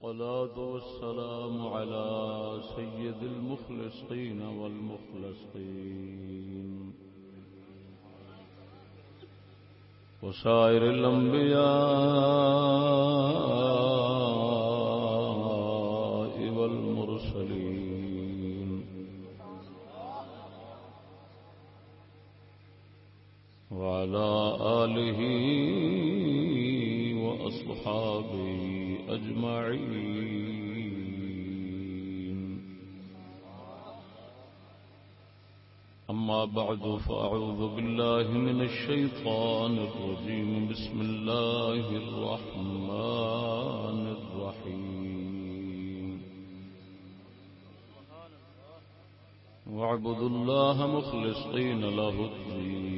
والصلاة والسلام على سيد المخلصين والمخلصين. وسائر الأنبياء والمرسلين. وعلى آله وأصحابه أجمعين. أما بعد فأعوذ بالله من الشيطان الرجيم. بسم الله الرحمن الرحيم. واعبدوا الله مخلصين له الدين.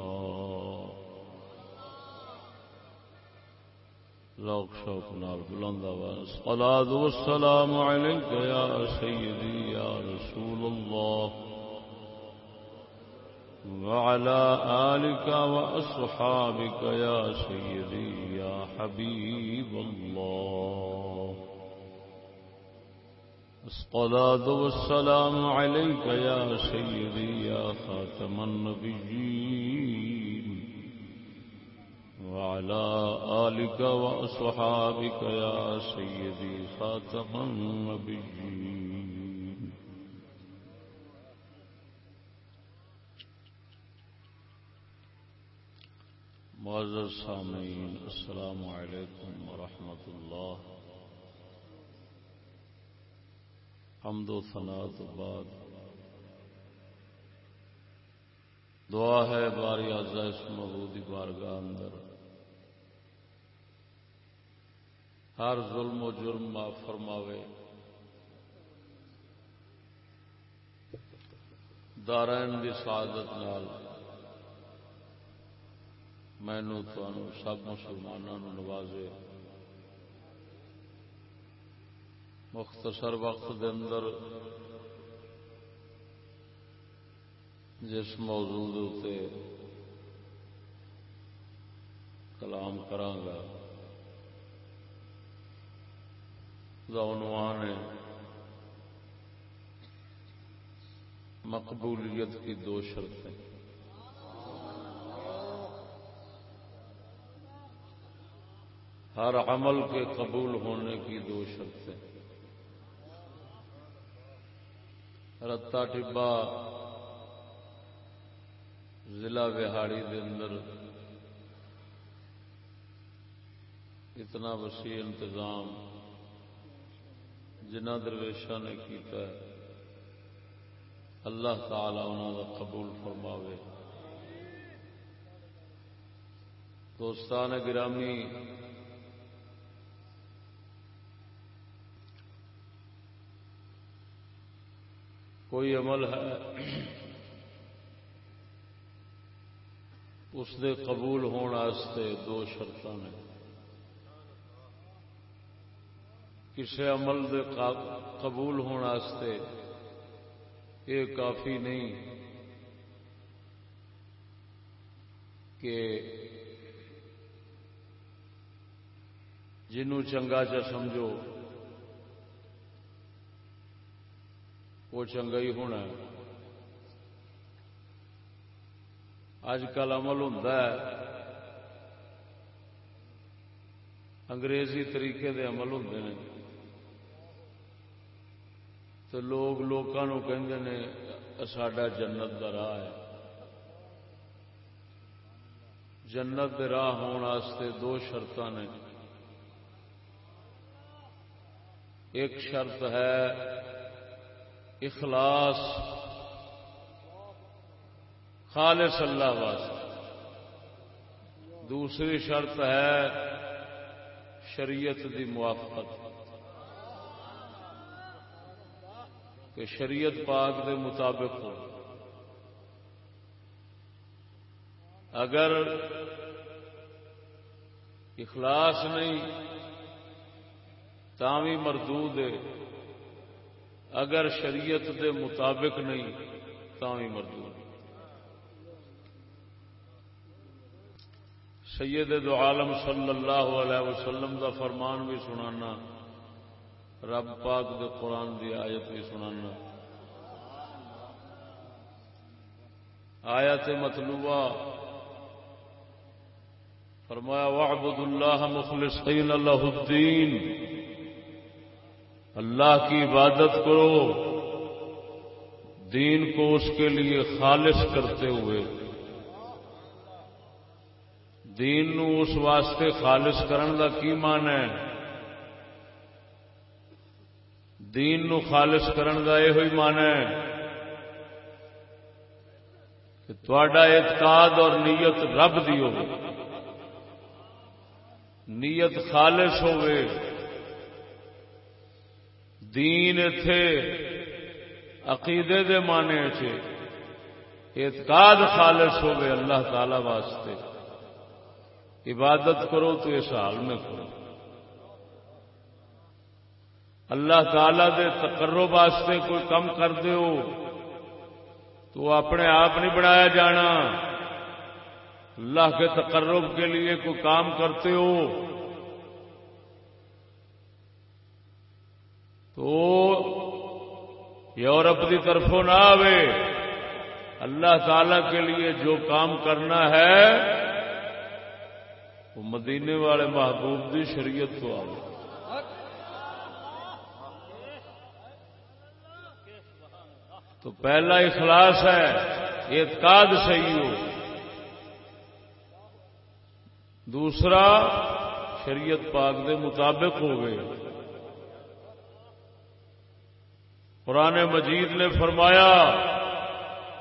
ذوق شوق نال بلند آواز۔ الصلاة والسلام عليك يا سيدي يا رسول الله وعلى آلك وأصحابك يا سيدي يا حبيب الله الصلاة والسلام عليك يا سيدي يا خاتم النبيين وعلى آلك وأصحابك يا سيدي خاتم النبيين. معزز سامعين السلام عليكم ورحمة الله حمد و ثناء بعد. دعا ہے باری آزا اس بارگاہ اندر. ہر ظلم و جرم معاف فرماوے۔ دارائن دی سعادت نال مینو سب مسلمانوں نوازے۔ مختصر وقت دے اندر جس موضوع کلام کرانگا عنوان ہے مقبولیت کی دو شرطیں۔ ہر عمل کے قبول ہونے کی دو شرطیں۔ رتا ٹبا ضلع بہاڑی کے اندر اتنا وسیع انتظام جنہ درویشا نے کیتا ہے، اللہ تعالی انہوں کا قبول فرماوے۔ دوستان گرامی، کوئی عمل ہے اس دے قبول ہونے دو شرط نے۔ کسی عمل دے قبول ہونے یہ کافی نہیں کہ جنوں چنگا چا سمجھو، وہ چنگا ہی ہونا اج کل عمل ہوں انگریزی طریقے دے عمل ہوں تو لوگ لوگوں کہ ساڈا جنت کا راہ ہے۔ جنت کے راہ ہونے دو شرط نے۔ ایک شرط ہے اخلاص۔ خالص اللہ واسطے۔ دوسری شرط ہے شریعت دی موافقت۔ کہ شریعت پاک دے مطابق ہو۔ اگر اخلاص نہیں تاوی مردود ہے۔ اگر شریعت دے مطابق نہیں تاوی مردود سید دو عالم صلی اللہ علیہ وسلم دا فرمان بھی سنانا۔ رب پاک دے قرآن دی آیت بھی سنانا۔ آیت مطلوبہ۔ فرمایا وعبد اللہ مخلصین اللہ الدین اللہ کی عبادت کرو۔ دین کو اس کے لیے خالص کرتے ہوئے۔ دین نو اس واسطے خالص کرن کا کی مان ہے؟ دین نو خالص کرن کا یہ مان ہے کہ تھوڑا اعتقاد اور نیت رب دی ہو نیت خالص ہوئے دین اتے عقیدے دے مانے چ اعتقاد خالص ہوئے اللہ تعالی واسطے۔ عبادت کرو تو اس حال میں کرو۔ اللہ تعالی دے تقرب واسطے کوئی کم کر ہو تو اپنے آپ نہیں بنایا جانا۔ اللہ کے تقرب کے لیے کوئی کام کرتے ہو۔ تو یورپ کی طرفوں نہ آئے اللہ تعالی کے لیے جو کام کرنا ہے، وہ مدینے والے محبوب کی شریعت تو آئے تو پہلا اخلاص ہے، اعتقاد صحیح ہو۔ دوسرا، شریعت پاک دے مطابق ہو گئے قرآن مجید نے فرمایا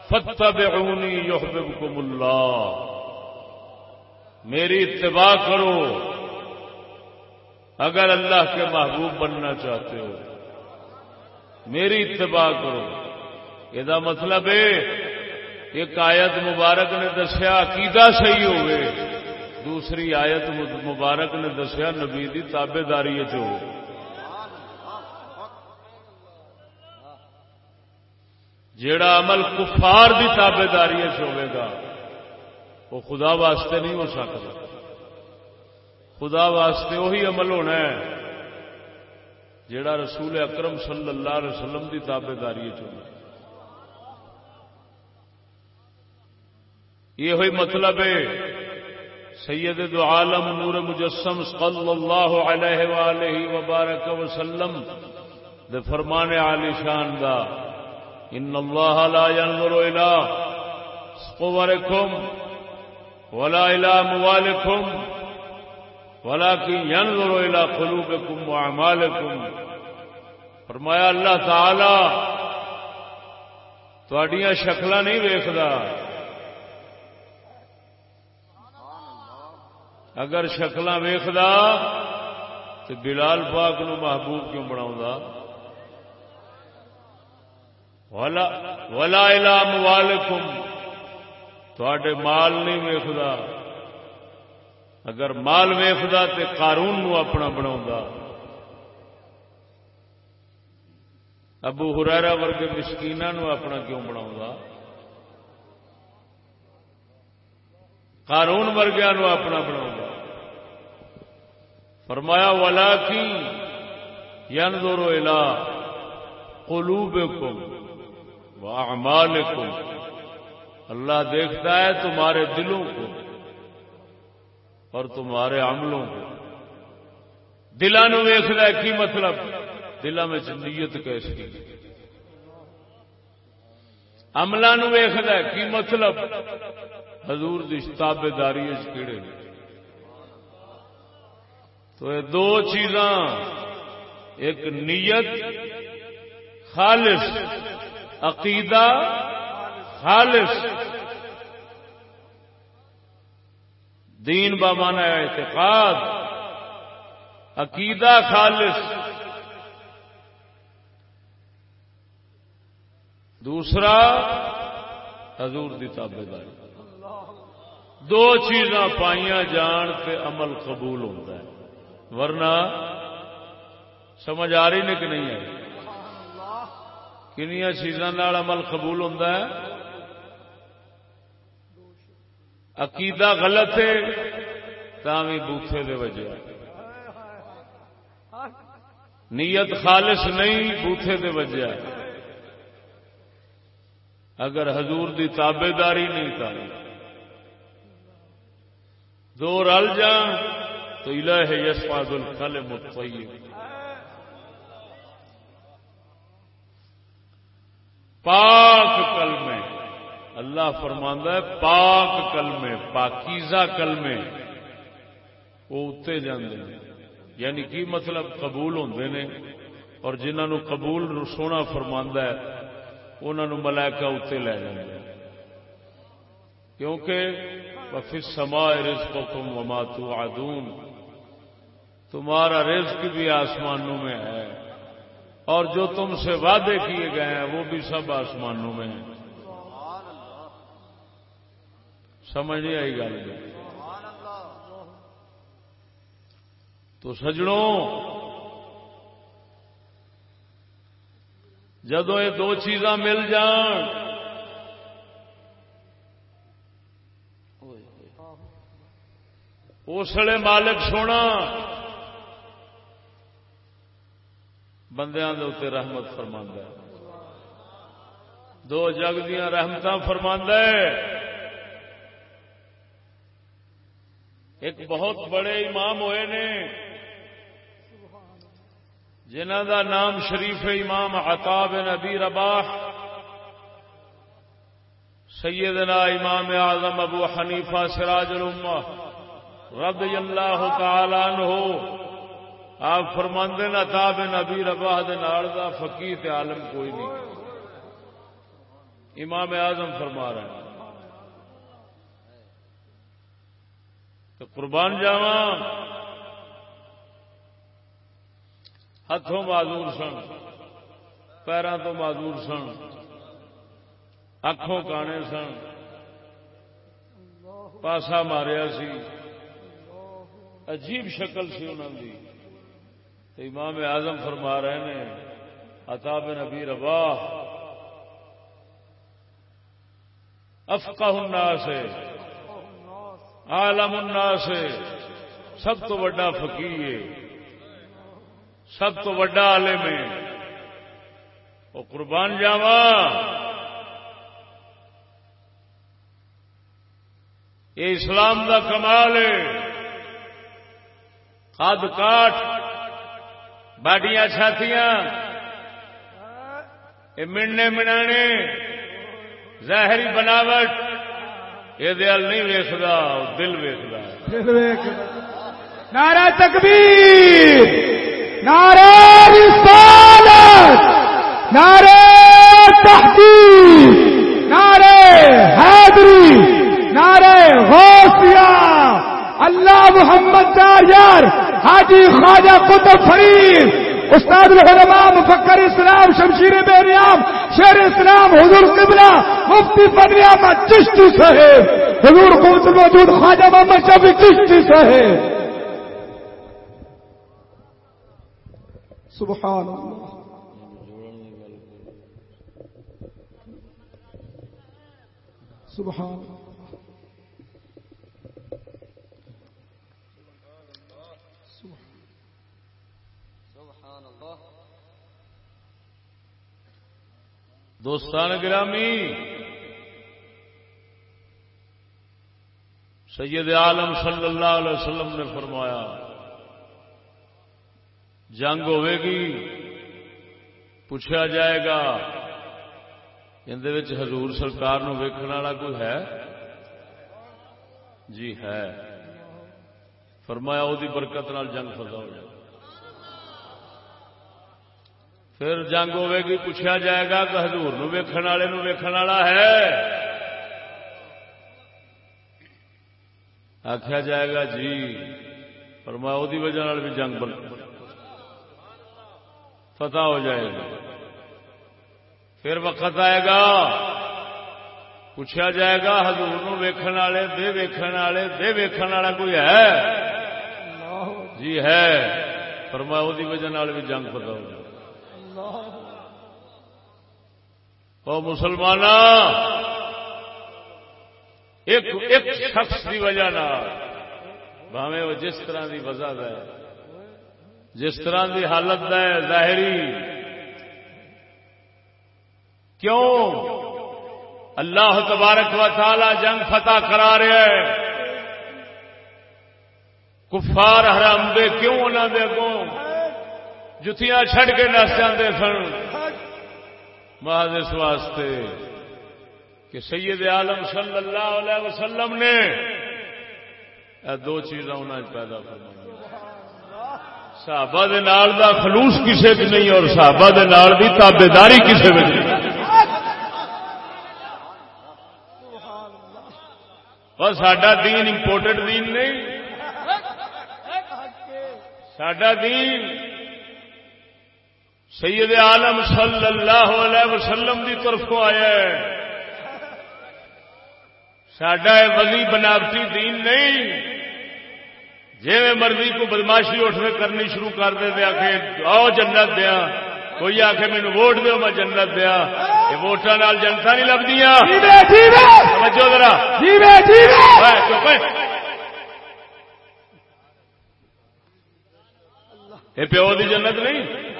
فتح فتبعونی یحببکم اللہ میری اتباع کرو۔ اگر اللہ کے محبوب بننا چاہتے ہو، میری اتباع کرو۔ یہ مطلب ہے ایک آیت مبارک نے دسیا عقیدہ صحیح ہوئے دوسری آیت مبارک نے دسیا نبی تابے داری جو جیڑا عمل کفار کی تابے داری ہوئے گا وہ خدا واسطے نہیں ہو سکتا خدا واسطے وہی عمل ہونا ہے جیڑا رسول اکرم صلی اللہ علیہ وسلم کی تابے داری چاہیے یہ ہوئی مطلب ہے، سید دو عالم نور مجسم صلی اللہ علیہ وآلہ وبارک وسلم دے فرمان عالی شان دا، ان اللہ لا ينظر الى صورکم ولا الى موالکم ولكن ينظر الى قلوبكم واعمالكم فرمایا اللہ تعالی، تواڈیاں شکلاں نہیں ویکھدا۔ اگر شکل ویخد تو بلال پاک نو محبوب کیوں بنا ولا علام والم تھے مال نہیں ویختا اگر مال ویختا تو قارون نو اپنا بنا ابو ہرارا ورگے مسکینا نو اپنا کیوں بنا قارون ورگیا نو اپنا بنا فرمایا ولا کی ین دورو الا قلوب اللہ دیکھتا ہے تمہارے دلوں کو اور تمہارے عملوں کو۔ دلان ویخد کی مطلب؟ دلان میں نیت کیسی عملوں ویخد کی مطلب؟ حضور دی تابے داری کیڑے تو یہ دو چیزاں، ایک نیت، خالص عقیدہ، خالص دین بامانا اعتقاد، عقیدہ خالص۔ دوسرا، حضور دی تابے داری دو چیزاں پائیاں جان پہ عمل قبول ہوتا ہے۔ ورنہ سمجھ آ رہی نے کہ نہیں آئی کنیا چیزوں عمل قبول ہوتا ہے۔ عقیدہ غلط ہے بھی بوتھے دے وجہ۔ نیت خالص نہیں، بوتھے دے وجہ۔ اگر حضور دی تابے داری نہیں تھا۔ دو رل جان، تو الہ یس پادل کل پاک کل میں اللہ فرماندہ ہے، پاک کل میں پاکیزہ کل میں وہ اتنے جانے یعنی کی مطلب؟ قبول ہوتے ہیں اور جنہوں قبول سونا فرماندہ ہے انہوں ملائکہ اتنے لے جائیں کیونکہ وفی سما رزق تم وما تو آدون تمہارا رزق بھی آسمانوں میں ہے۔ اور جو تم سے وعدے کیے گئے ہیں، وہ بھی سب آسمانوں میں ہیں۔ سمجھ نہیں آئی گل۔ تو سجڑوں جدو یہ دو چیزاں مل جان اسلے مالک سونا۔ بندیاں دے اتنے رحمت فرما دو جگ دیا رحمت فرما ایک بہت بڑے امام ہوئے نے۔ جنہ دا نام شریف امام عطاب نبی رباح۔ سیدنا امام اعظم ابو حنیفہ سراج الامہ۔ رضی اللہ تعالی عنہ، آپ فرماندے عطاب نبی رباح دے نال دا فقیر عالم کوئی نہیں۔ امام اعظم فرما رہے ہیں۔ تو قربان جاواں۔ ہاتھوں معذور سن پیروں تو معذور سن۔ اکھوں کانے سن۔ پاسا ماریا سی۔ عجیب شکل سی انہوں کی امام اعظم فرما رہے ہیں اتاب نبی ربا افقہ الناس سے عالم الناس، سب تو بڑا فقیر ہے سب تو وڈا عالم ہے۔ وہ قربان جاوا یہ اسلام دا کمال ہے۔ کد کاٹ۔ باڈیاں چھاتیاں۔ یہ مڑنے منا ظاہری بناوٹ۔ یہ دل نہیں ویستا دل ویستا نعرہ تکبیر، نعرہ رسالت، نعرہ تحقیق، نعرہ حیدری نعرہ غوثیہ۔ اللہ محمد یار حاجی خواجہ قطب فرید، استاد العلماء مفکر اسلام شمشیر بیریام، شیر اسلام حضور قبلہ مفتی فنیام چشتی صاحب، حضور قوت موجود خواجہ محمد شفی چشتی صاحب۔ سبحان اللہ۔ سبحان اللہ۔ دوستان گرامی، سید عالم صلی اللہ علیہ وسلم نے فرمایا، جنگ ہوے گی پوچھا جائے گا اندر حضور سرکار نو ویکن والا کوئی ہے؟ جی ہے۔ فرمایا وہ برکت نال جنگ فضا ہو جائے۔ پھر جنگ ہوے گی پوچھا جائے گا کہ نو ویکھن والے نو ویکھن والا ہے آخیا جائے گا جی فرمایا وہ وجہ نال بھی جنگ بن فتح ہو جائے گا پھر وقت آئے گا پوچھا جائے گا حضور ویکھن والے دے ویکھن والے دے ویکھن والا کوئی ہے جی ہے فرمایا وہ وجہ نال بھی جنگ فتح ہو جائے او مسلمان ایک ایک شخص کی وجہ بھاوے وہ جس طرح کی وجہ ہے، جس طرح کی حالت ہے، ظاہری۔ کیوں؟ اللہ تبارک و تعالی جنگ فتح کرا رہا ہے۔ کفار حرام دے، کیوں انہوں دے اگوں جتیاں چھڑ کے نس جاندے سن۔ محض اس واسطے کہ سید عالم صلی اللہ علیہ وسلم نے دو چیزاں پیدا فرمائی صحابہ دے نال دا خلوص کسے بھی نہیں اور صحابہ دے نال دی تابے داری کسے بھی نہیں۔ اور سڈا دین امپورٹڈ دین نہیں۔ سڈا دین سید عالم صلی اللہ علیہ وسلم کی طرف آیا ہے۔ سڈا وزی بناوٹی دین نہیں۔ جی مرضی کو بدماشی اٹھ میں کرنی شروع کر دے دیا کہ آؤ جنت دیا۔ کوئی آ کے مینو ووٹ دو میں جنت دیا۔ یہ ووٹان جنتا نہیں یہ پیو دی جنت نہیں؟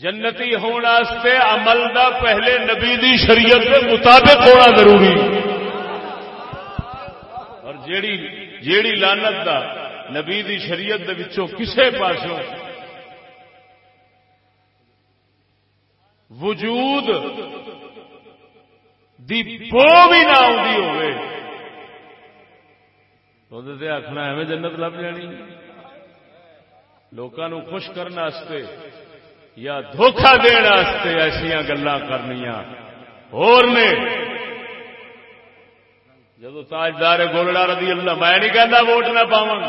جنتی ہونے عمل دا پہلے نبی دی شریعت کے مطابق ہونا ضروری۔ اور جیڑی جیڑی لانت دا نبی دی شریعت دے وچوں کسے پاسوں وجود دی پو بھی نہ آدھی ہوئے آخنا ایویں جنت لب جانی لوگوں خوش کرنے یا دھوکھا دن ایسا گلا جب تاجدار گولڑا رضی اللہ میں نہیں کہنا ووٹ نہ پاؤں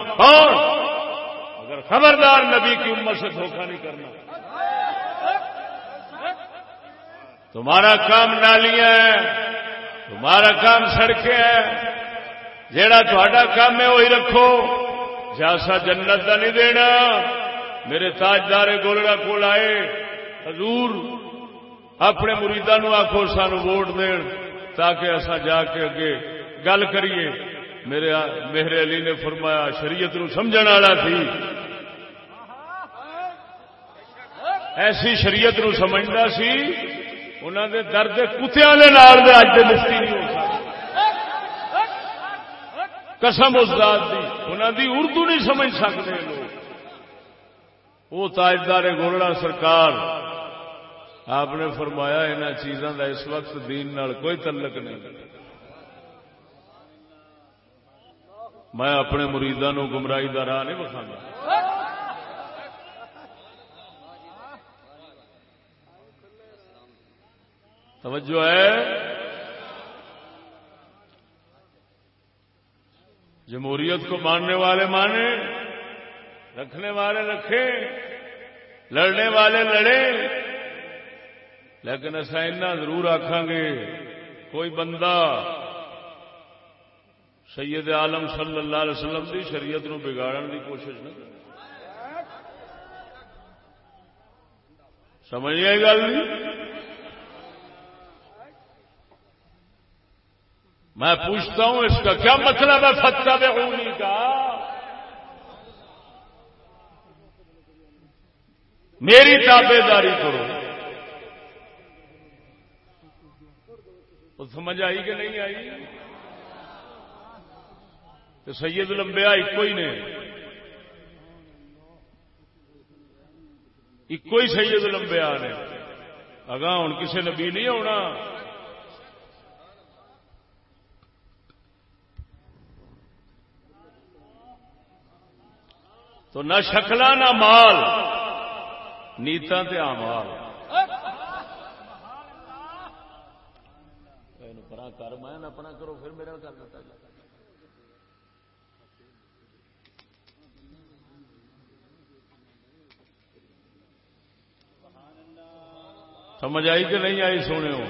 اگر خبردار نبی کی امت سے دھوکھا نہیں کرنا۔ تمہارا کام نالیاں ہے تمہارا کام سڑکیں ہیں۔ جیڑا تا کام ہے وہی رکھو۔ جاسا جنت کا نہیں دینا۔ میرے تاجدار گولڑا کول آئے، حضور اپنے مریدان آخو سان ووٹ دین تاکہ اصا جا کے اگے گل کریے۔ میرے میرے علی نے فرمایا، شریعت نو سمجھ والا تھی۔ ایسی شریعت نو سمجھتا سی انہوں دے درد کتیا اج دے مفتی نہیں ہو سکتا قسم اس ذات دی انہوں دی اردو نہیں سمجھ سکتے لوگ۔ وہ تاجدار گولڑا سرکار۔ آپ نے فرمایا ان چیزوں کا اس وقت دین نال کوئی تعلق نہیں۔ میں اپنے مریدان گمراہی کا راہ نہیں بکھا توجہ ہے؟ جمہوریت کو ماننے والے مانے۔ رکھنے والے رکھے، لڑنے والے لڑے۔ لیکن ایسا ضرور آخان گے، کوئی بندہ سید عالم صلی اللہ علیہ وسلم کی شریعت نو بگاڑن کی کوشش نہ سمجھ آئی گل؟ میں پوچھتا ہوں اس کا کیا مطلب ہے فتح بے کا؟ میری تابے داری کرو سمجھ آئی کہ نہیں آئی؟ تو سید لمبیا ایک ہی نے۔ ایک ہی سید لمبیا نے۔ اگاں ہوں کسی نبی نہیں آنا تو نہ شکلا نہ مال۔ نیتا تے آمال پرا کر میں کرو پھر میرے کر دیتا سمجھ آئی کہ نہیں آئی سونے ہو؟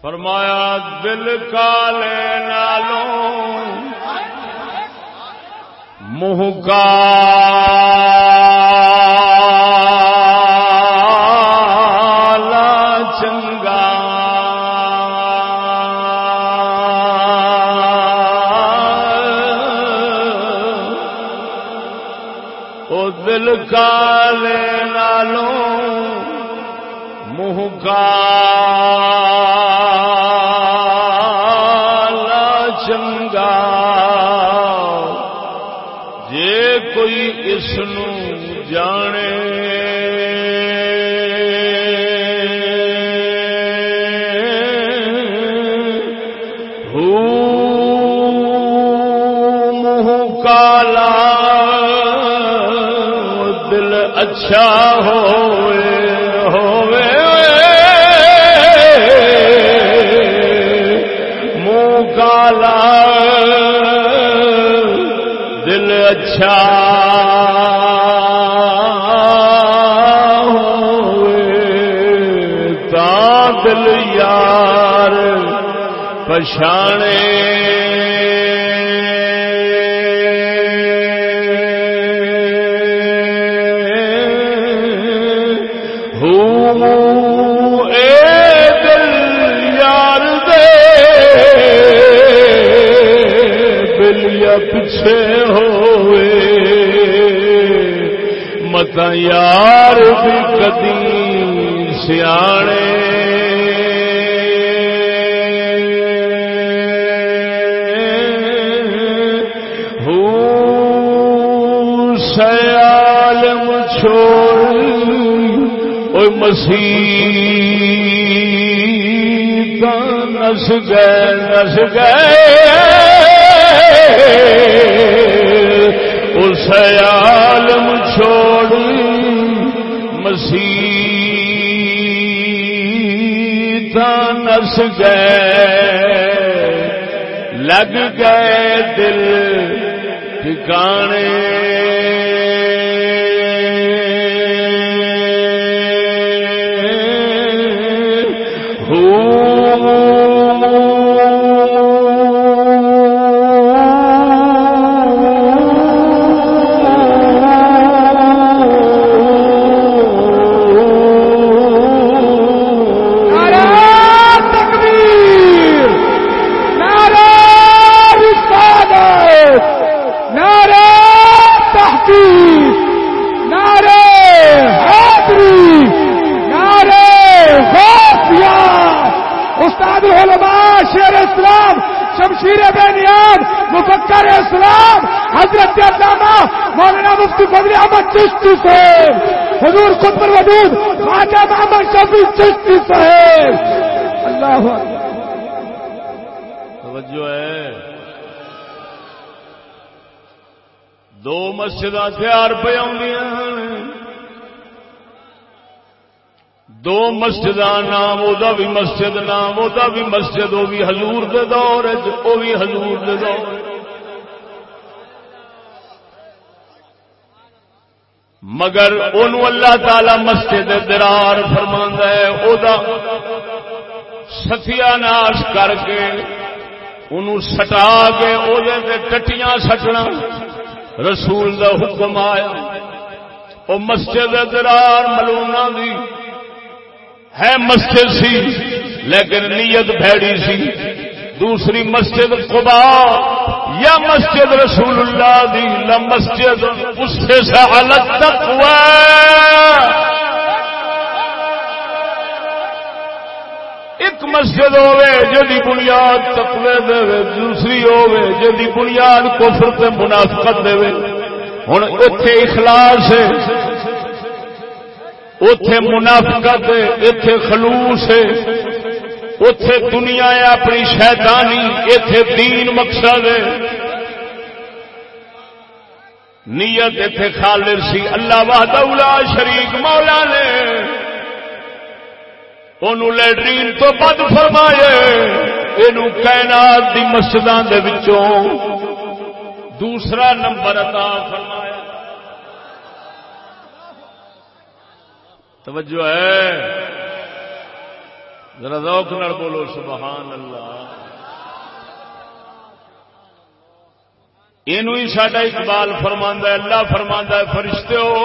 فرمایا دل کالے نالوں منہ کا چنگا او دل کالے نالوں منہ کا کوئی اس جانے کالا دل اچھا ہوئے ہوئے منہ کالا دل اچھا پچھانے دل یار دے بلیا پیچھے ہوئے۔ مت یار بھی کدی سیانے او مسیح نس گئے نس گئے۔ اس عالم چھوڑ مسیح نس گئے۔ لگ گئے دل ٹھکانے۔ مفکر اسلام، حضرت علامہ مولانا مفتی فضل احمد چشتی صاحب، حضور قطب الودود خواجہ محمد شفیع چشتی صاحب۔ اللہ توجہ ہے۔ دو مسجد تیار پہ آدی دو مسجد نام وہ بھی مسجد نام وہ بھی مسجد وہ بھی حضور دے دور چ وہ بھی حضور دے دور۔ مگر ان اللہ تعالی مسجد درار فرما ہے او دا ستیا ناش کر کے انہوں سٹا کے وہ ٹٹیاں سٹنا، رسول دا حکم آیا۔ وہ مسجد درار ملونا دی ہے مسجد سی، لیکن نیت بھیڑی سی۔ دوسری مسجد قبا یا مسجد رسول اللہ دی لا مسجد اس سے سہالت تک ایک مسجد ہوے جی بنیاد تقوی دے دوسری ہوے جی بنیاد کفر تے منافقت دے ہن اوتھے اخلاص ہے، اوتھے منافقت ہے، ایتھے خلوص ہے۔ اوتھے دنیا ہے، اپنی شیطانی، ایتھے دین مقصد ہے۔ نیت ایتھے خالر سی، اللہ وحدہ لا شریک مولا نے۔ ان لٹرین تو بد فرمائے یہ کائنات دی مسجدوں دے وچوں دوسرا نمبر عطا فرمایا توجہ ہے۔ ذرا ذوق نال بولو، سبحان اللہ۔ یہ سڈا اقبال فرماندہ اللہ فرماندہ فرشتے ہو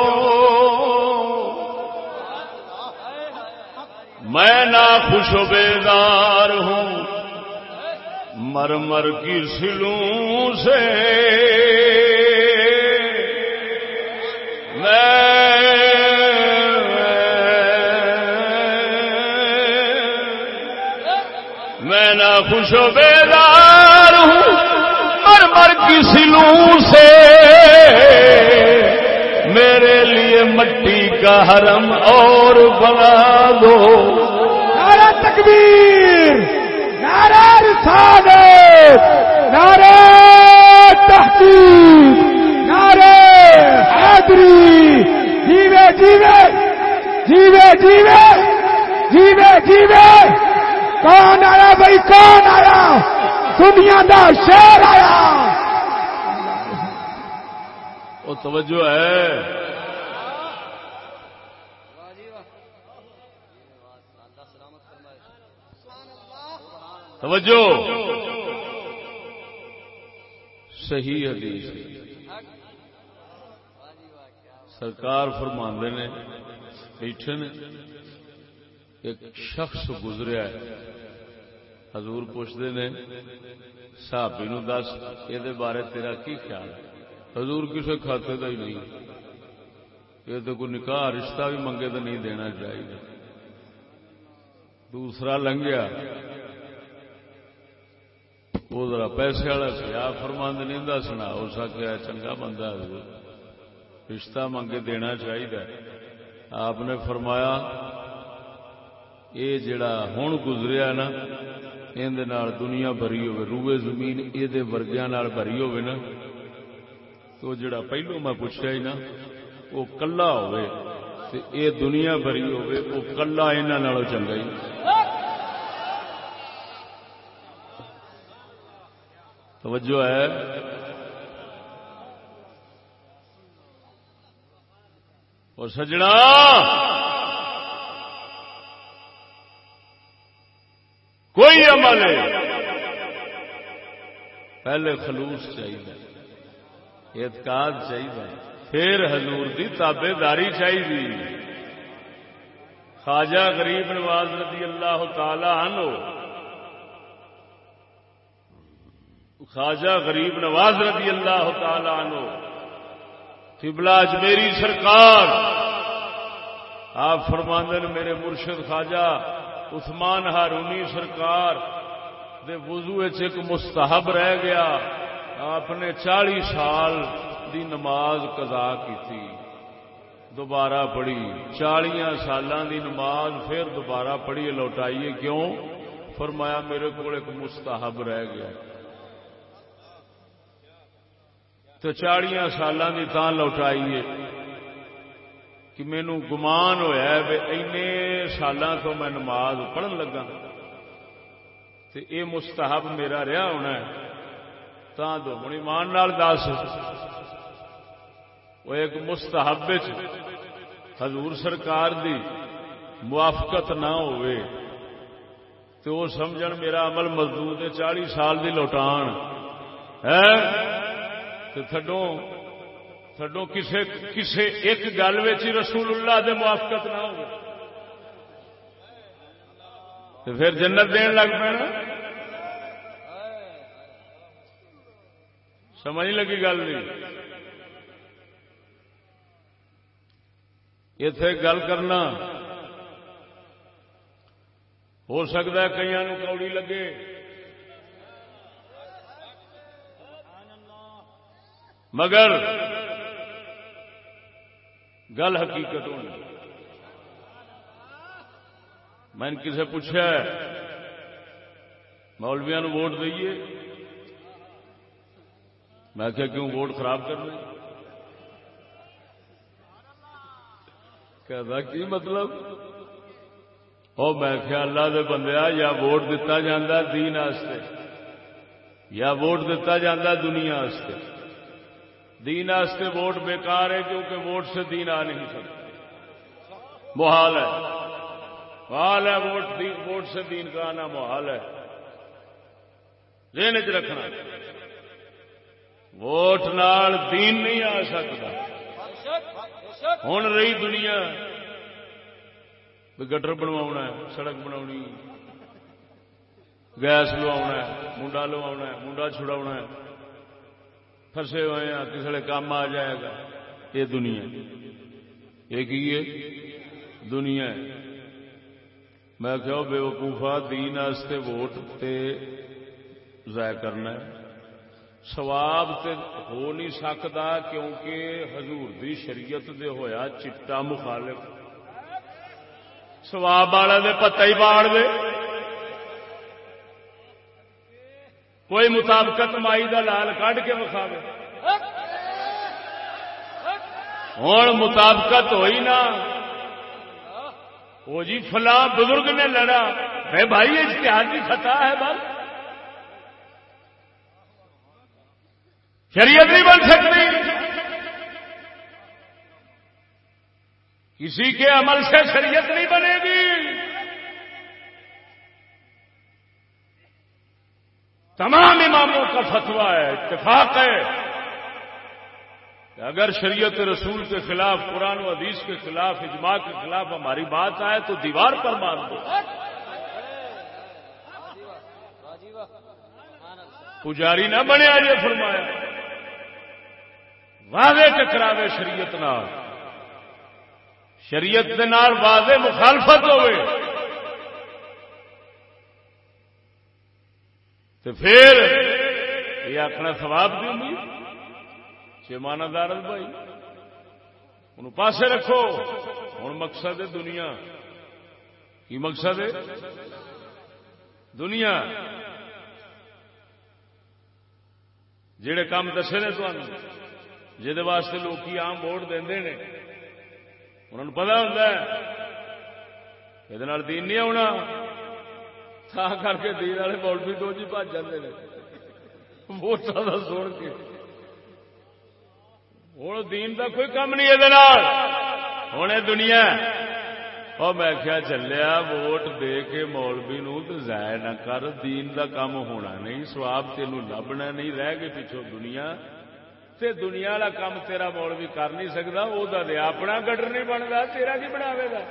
میں نہ خوش و بیدار ہوں مر مر کی سلوں سے۔ میں خوش بیدار ہوں، مر مر کی سلوں سے۔ میرے لیے مٹی کا حرم اور بنا دو۔ نعرہ تکبیر، نعرہ رسالت، نعرہ تحقیق، نعرہ حیدری جیوے جیوے جیوے جیوے جیوے جیوے۔ کون آیا بھائی؟ کون آیا؟ دنیا دا شیر آیا۔ وہ توجہ ہے۔ توجہ۔ صحیح حدیث۔ سرکار فرماندے نے، بیٹھے نے۔ ایک شخص گزریا ہے۔ حضور پوچھتے نے، صحابی نو دس یہ بارے تیرا کی خیال ہے؟ حضور کسی کھاتے کا ہی نہیں۔ یہ تو کوئی نکاح، رشتہ بھی منگے تو نہیں دینا چاہیے دوسرا لنگیا۔ وہ ذرا پیسے والا سیا فرمند نہیں دسنا ہو سکیا چنگا بندہ رشتہ منگے دینا چاہیے آپ نے فرمایا یہ جڑا ہوں گزریا نا اندر دنیا بھری ہوے روئے زمین یہ ورگیا بھری ہوے نا تو جڑا پہلو میں پوچھا ہی نا وہ کلا ہوے تے اے دنیا بھری ہوے وہ کلا انہاں چنگا ہی توجہ ہے اور سجنا کوئی عمل ہے پہلے خلوص چاہیے۔ اعتقاد چاہیے۔ پھر حضور دی تابے داری چاہیے۔ خواجہ غریب نواز رضی اللہ تعالی عنہ۔ خواجہ غریب نواز رضی اللہ تعالی عنہ۔ قبلہ اجمیری سرکار۔ آپ فرماندن میرے مرشد خواجہ عثمان ہارونی سرکار دے وضو ایک مستحب رہ گیا۔ آپ نے چالی سال دی نماز قضا کی تھی دوبارہ پڑھی۔ چالیا سال دی نماز پھر دوبارہ پڑھی۔ لوٹائیے کیوں؟ فرمایا میرے کو ایک مستحب رہ گیا۔ تو چالیا سال کی تان لوٹائیے۔ کہ مینو گمان ہوا این سال تو میں نماز پڑھن لگا تو یہ مستحب میرا رہا ہونا ہے تا دو ہوں ایمان دس وہ ایک مستحب حضور سرکار دی موافقت نہ ہوئے تو سمجھ میرا عمل مزدور نے چالی سال دی لوٹان ہے۔ تو تھڈو تھڈو کسے کسے ایک گل رسول اللہ دے موافقت نہ ہو تو پھر جنت دین لگ پینا۔ سمجھ لگی گل نہیں اتے گل کرنا۔ ہو سکتا ہے کئی کوڑی لگے۔ مگر گل حقیقت ہونی۔ میں نے کسی پوچھا مولویا ووٹ دئیے؟ میں کیا کیوں ووٹ خراب کر رہے کہ کی مطلب؟ او، میں کیا اللہ دے بندیا یا ووٹ دتا جاندہ دین آستے، یا ووٹ دتا جاندہ دنیا آستے۔ دین آستے ووٹ بیکار ہے کیونکہ ووٹ سے دین آ نہیں سکتا۔ محال ہے۔ محال ہے ووٹ ووٹ سے دین کا آنا محال ہے۔ ذہن چ رکھنا۔ ووٹ نال دین نہیں آ سکتا۔ ہوں رہی دنیا۔ گٹر بنوا سڑک بنا گیس لوا منڈا لوا منڈا چھڑا فسے ہوئے ہیں، کسی کام آ جائے گا۔ یہ دنیا یہ کی ہے، دنیا میں کہ بے وقوفا دین ووٹ تے ضائع کرنا ہے۔ سواب تے ہو نہیں سکتا کیونکہ حضور دی شریعت دے ہویا چٹا مخالف۔ سواب والا دے پتہ ہی باڑ دے۔ کوئی مطابقت مائی دا لال کھ کے وکھاوے۔ ہوں مطابقت ہوئی نا، وہ جی فلاں بزرگ نے لڑا۔ بھائی اشتہار خطا ہے بس شریعت نہیں بن سکتی۔ کسی کے عمل سے شریعت نہیں بنے گی۔ تمام اماموں کا فتوا ہے، اتفاق ہے کہ اگر شریعت رسول کے خلاف، قرآن و حدیث کے خلاف، اجماع کے خلاف ہماری بات آئے تو دیوار پر مان دو۔ پجاری نہ بنے آج فرمایا واضح ٹکراوے شریعت نال۔ شریعت کے نال واضح مخالفت ہوئے۔ تو پھر یہ آخنا سواب دی امید چیمانا دار بھائی ان پاسے رکھو۔ ہوں مقصد ہے دنیا۔ کی مقصد ہے؟ دنیا۔ جڑے کام دسے نے تمہیں جہد واسطے لوگ آم ووٹ دے انہوں پتا ہوتا یہ دین نہیں آنا تھا کر کے دین والے بول بھی دو جی بج جاتے ہیں ووٹوں کا سن کے۔ ہوں دین کا کوئی کام نہیں یہ ہوں دنیا۔ اور میں کیا چلیا، ووٹ دے کے مولوی نو تو ضائع نہ کر۔ دین دا کام ہونا نہیں، سواب تینوں لبنا نہیں، رہ گئے پیچھو دنیا۔ تے دنیا والا کام تیرا مول بھی کر نہیں سکتا وہ اپنا گٹر نہیں بنتا تیرا کی بنا گا؟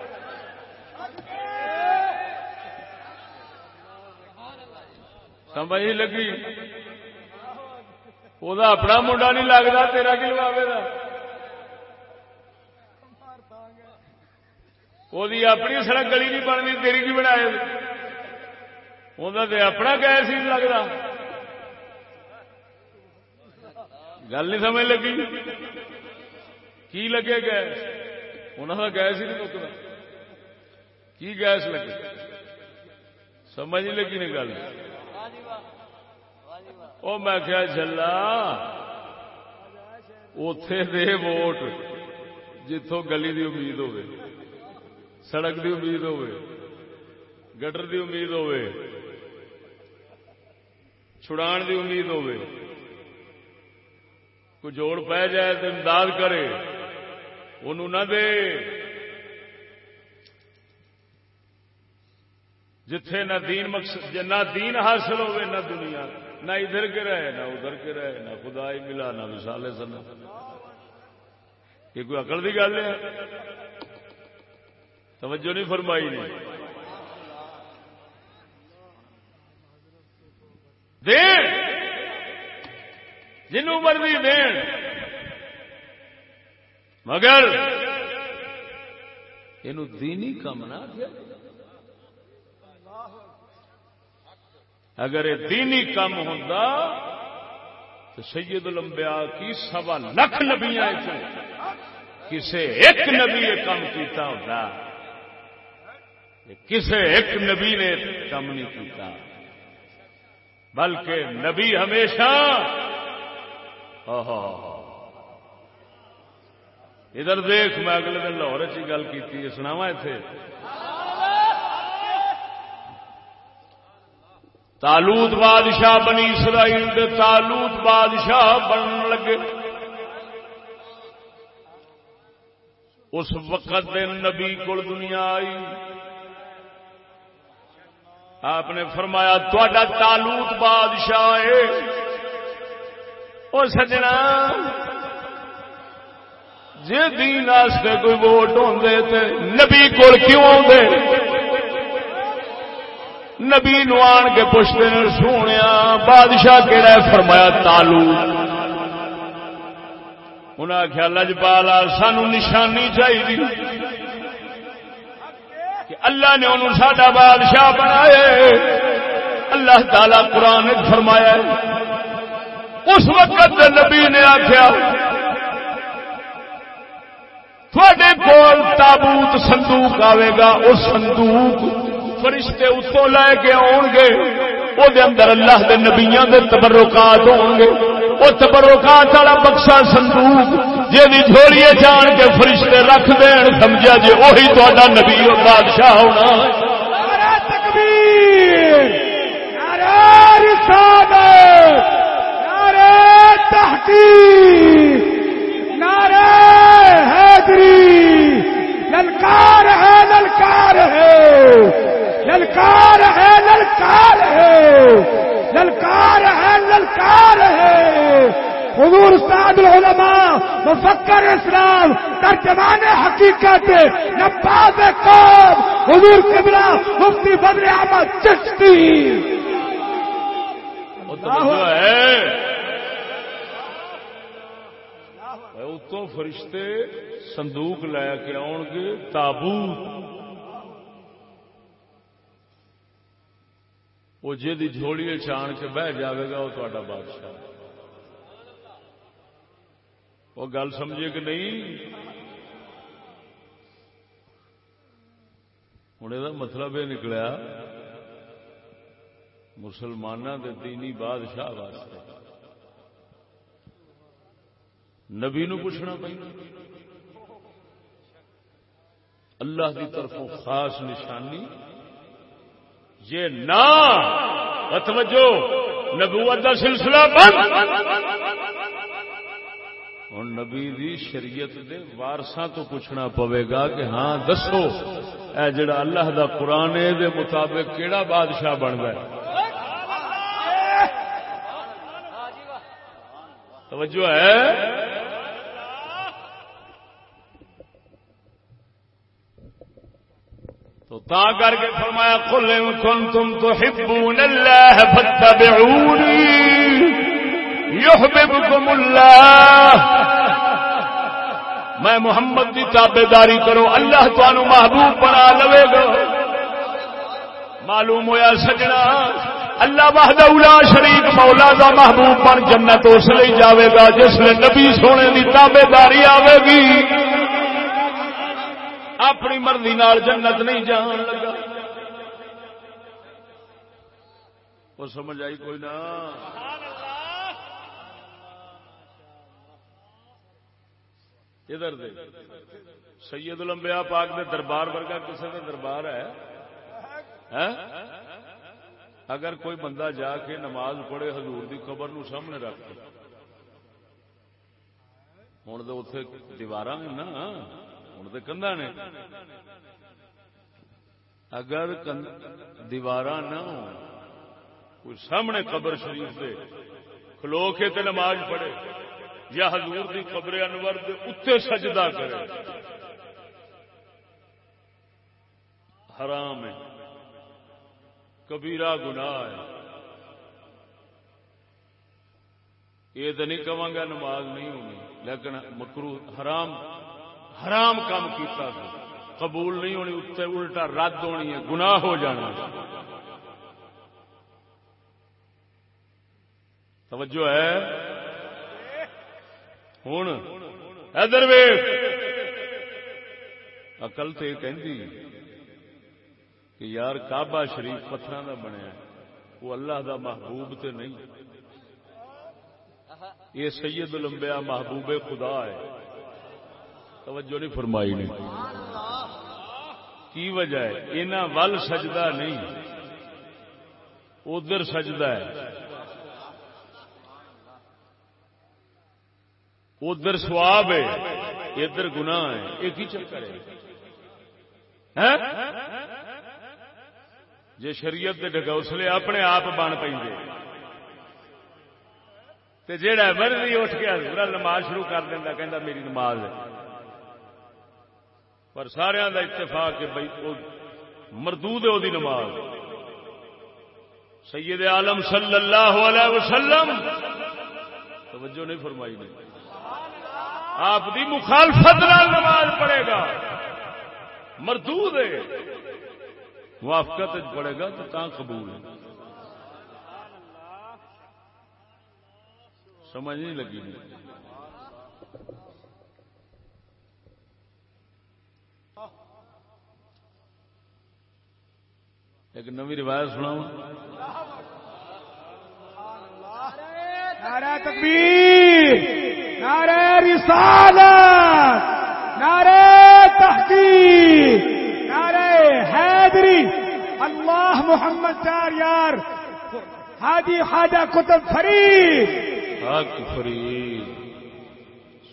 سمجھ لگی وہ اپنا منڈا نہیں لگتا تیرا کی لواوے وہ اپنی سڑک گلی نہیں بنتی تیری کی بنا وہ اپنا گیس ہی لگتا گل نہیں سمجھ لگی کی لگے گیس انہوں کا گیس ہی نہیں مکنا کی گیس لگے سمجھ نہیں لگی نہیں گل وہ میں کیا چلا اتے دے ووٹ جتوں گلی دی امید ہوے سڑک دی امید ہوے گٹر دی امید ہوے چھڑان دی امید ہوے کو جوڑ پہ جائے تو امداد کرے، انہوں نہ دے۔ جتھے نہ دین مقصد، نہ دین حاصل ہوئے نہ دنیا۔ نہ ادھر کے رہے، نہ ادھر کے رہے، نہ خدا ہی ملا، نہ مثالے سن۔ یہ کوئی عقل کی گل ہے؟ توجہ نہیں فرمائی نہیں دیر جنوں مرضی دین۔ مگر یہ دینی کم نہ اگر یہ دینی کم ہوں تو سید الانبیاء کی سوا لکھ نبیا کسے ایک نبی یہ کام کیتا ہوتا کسے ایک نبی نے کم نہیں کیتا بلکہ نبی ہمیشہ ادھر دیکھ میں اگلے دن لاہور چی گل کی سناوا اتے تالوت بادشاہ بنی اسرائیل دے تالوت بادشاہ بن لگے۔ اس وقت دن نبی کو دنیا آئی۔ آپ نے فرمایا تا تالوت بادشاہ ہے۔ وہ سجنا جی دین کوئی ووٹ ہوتے نبی کول کیوں آدھے نبی نو آن کے پوچھتے ہیں سونے بادشاہ کہڑا ہے؟ فرمایا، تالو۔ انہیں آخیا لجپالا، سانو نشانی چاہیے کہ اللہ نے انہوں ساڈا بادشاہ بنایا اللہ تعالی قرآن فرمایا اس وقت نبی نے آخیا تھوڑے کول تابوت صندوق آئے گا، اس صندوق فرشتے اتوں لے کے آن گے وہ اندر اللہ دے نبیاں دے تبرکات ہون گے۔ وہ تبرکات والا بخشا صندوق جی جھوڑیے جان کے فرشتے رکھ دین، سمجھا جی وہی تا نبی اور بادشاہ ہونا۔ للکار ہے للکار ہے۔ للکار ہے للکار ہے۔ للکار ہے للکار ہے۔ حضور استاد العلماء مفکر اسلام ترجمان حقیقت نباز قوم حضور قبلہ مفتی بدر احمد چشتی۔ اتوں فرشتے صندوق لے کے آن گے تابوت۔ وہ جی جھوڑی چان کے بہ جاوے گا، وہ تا بادشاہ۔ وہ گل سمجھے کہ نہیں؟ ہوں یہ مطلب یہ نکلیا مسلمانوں کے دینی بادشاہ واسطے۔ نبی نو پوچھنا پہ اللہ کی طرفوں خاص نشانی۔ یہ نہ توجہ نبوت کا سلسلہ بند۔ ہوں نبی دی شریعت دے وارساں تو پوچھنا پوے گا کہ ہاں دسو، اے جڑا اللہ دا قرآن دے مطابق کیڑا بادشاہ بن گیا توجہ ہے؟ تو تا کر کے فرمایا کل کن تم تو ہبون اللہ فتبعونی یحببکم اللہ۔ میں محمد کی تابے داری کرو، اللہ تمہوں محبوب بنا لوے گا۔ معلوم ہویا سجنا، اللہ وحدہ اولا شریف مولا دا محبوب بن جنت اس لیے جاوے گا، جس نے نبی سونے کی تابے داری آئے گی۔ اپنی مرضی نال جنت نہیں جان لگا۔ وہ سمجھ آئی کوئی نہ ادھر دے۔ سید الانبیاء پاک دے دربار ورگا کسی کا دربار ہے؟ اگر کوئی بندہ جا کے نماز پڑھے، حضور دی قبر نو سامنے رکھ ہوں تو اتے دیوار نا؟ ہوں تو کندھا نے۔ اگر دیوار نہ ہو کوئی سامنے قبر شریف دے، کھلو کے تے نماز پڑھے، یا حضور دی قبر انور دے اتنے سجدہ کرے۔ حرام ہے۔ کبیرہ گناہ ہے۔ یہ تو نہیں کہا نماز نہیں ہونی، لیکن مکرو حرام حرام کام کیتا قبول نہیں ہونی، اتنے الٹا رد ہونی ہے، گناہ ہو جانا۔ توجہ ہے؟ ہوں ادھر اقل تو یہ کہ یار کعبہ شریف پتھر کا بنیا وہ اللہ دا محبوب تے نہیں۔ یہ سید الانبیاء محبوب خدا ہے۔ توجہ نہیں فرمائی نے۔ کی وجہ ہے؟ یہاں ول سجدہ نہیں۔ ادھر سجدہ ہے۔ ادھر سواب ہے، ادھر گنا ہے۔ ایک ہی چکر ہے۔ جی شریعت کے ڈگوسلے اپنے آپ بن پہ جہا مرضی اٹھ کے حضرت نماز شروع کر دینا کہ میری نماز ہے۔ پر سارا کا اتفاق ہے بھائی مردود ہے نماز۔ سید عالم صلی اللہ علیہ وسلم۔ توجہ نہیں فرمائی نہیں آپ دی مخالفت نماز پڑھے گا۔ مردود ہے۔ موافقت پڑے گا تو کہاں قبول ہے۔ سمجھ نہیں لگی۔ ایک نوی روایت سنا نعرہ تکبیر نعرہ رسالت نعرہ تحقیق نعرہ حیدری۔ اللہ محمد چار یار حاجی خواجہ کتب فرید۔ حق فرید۔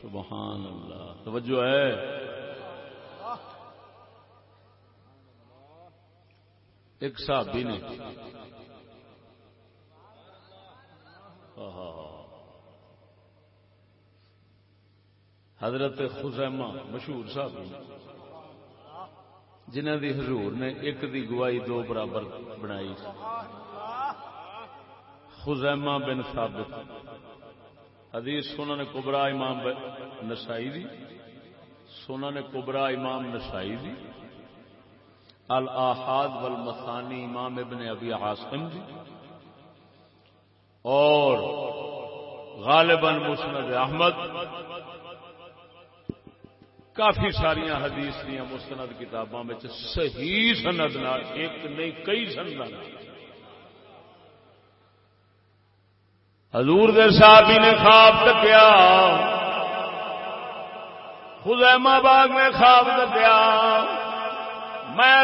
سبحان اللہ۔ توجہ ہے۔ ایک صحابی نے حضرت خزیمہ مشہور صاحب جنہ دی حضور نے ایک دی گواہی دو برابر بنائی۔ خزیمہ بن ثابت۔ حدیث سونا نے کبرا امام نسائی دی۔ سونا نے کبرا امام نسائی دی۔ الحاد والمثانی امام ابن ابی عاصم جی۔ اور غالباً مسند احمد۔ کافی ساریا حدیث دیا مستند کتاباں میں صحیح سند نہ، ایک نہیں، کئی سند حضور دے صحابی نے خواب تکیا خزیمہ باغ نے خواب تکیا میں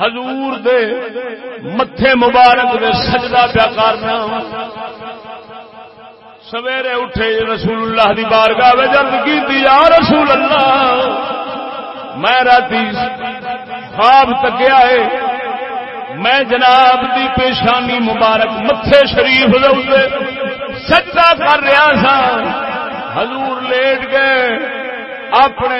حضور دے متھے مبارک دے سجدہ پیا کرنا۔ سویرے اٹھے رسول اللہ دی بارگاہ میں جلد کی یا رسول اللہ میں رات خواب تکیا ہے۔ میں جناب دی پیشانی مبارک متھے شریف دے سجدہ کر رہا سا حضور لیٹ گئے، اپنے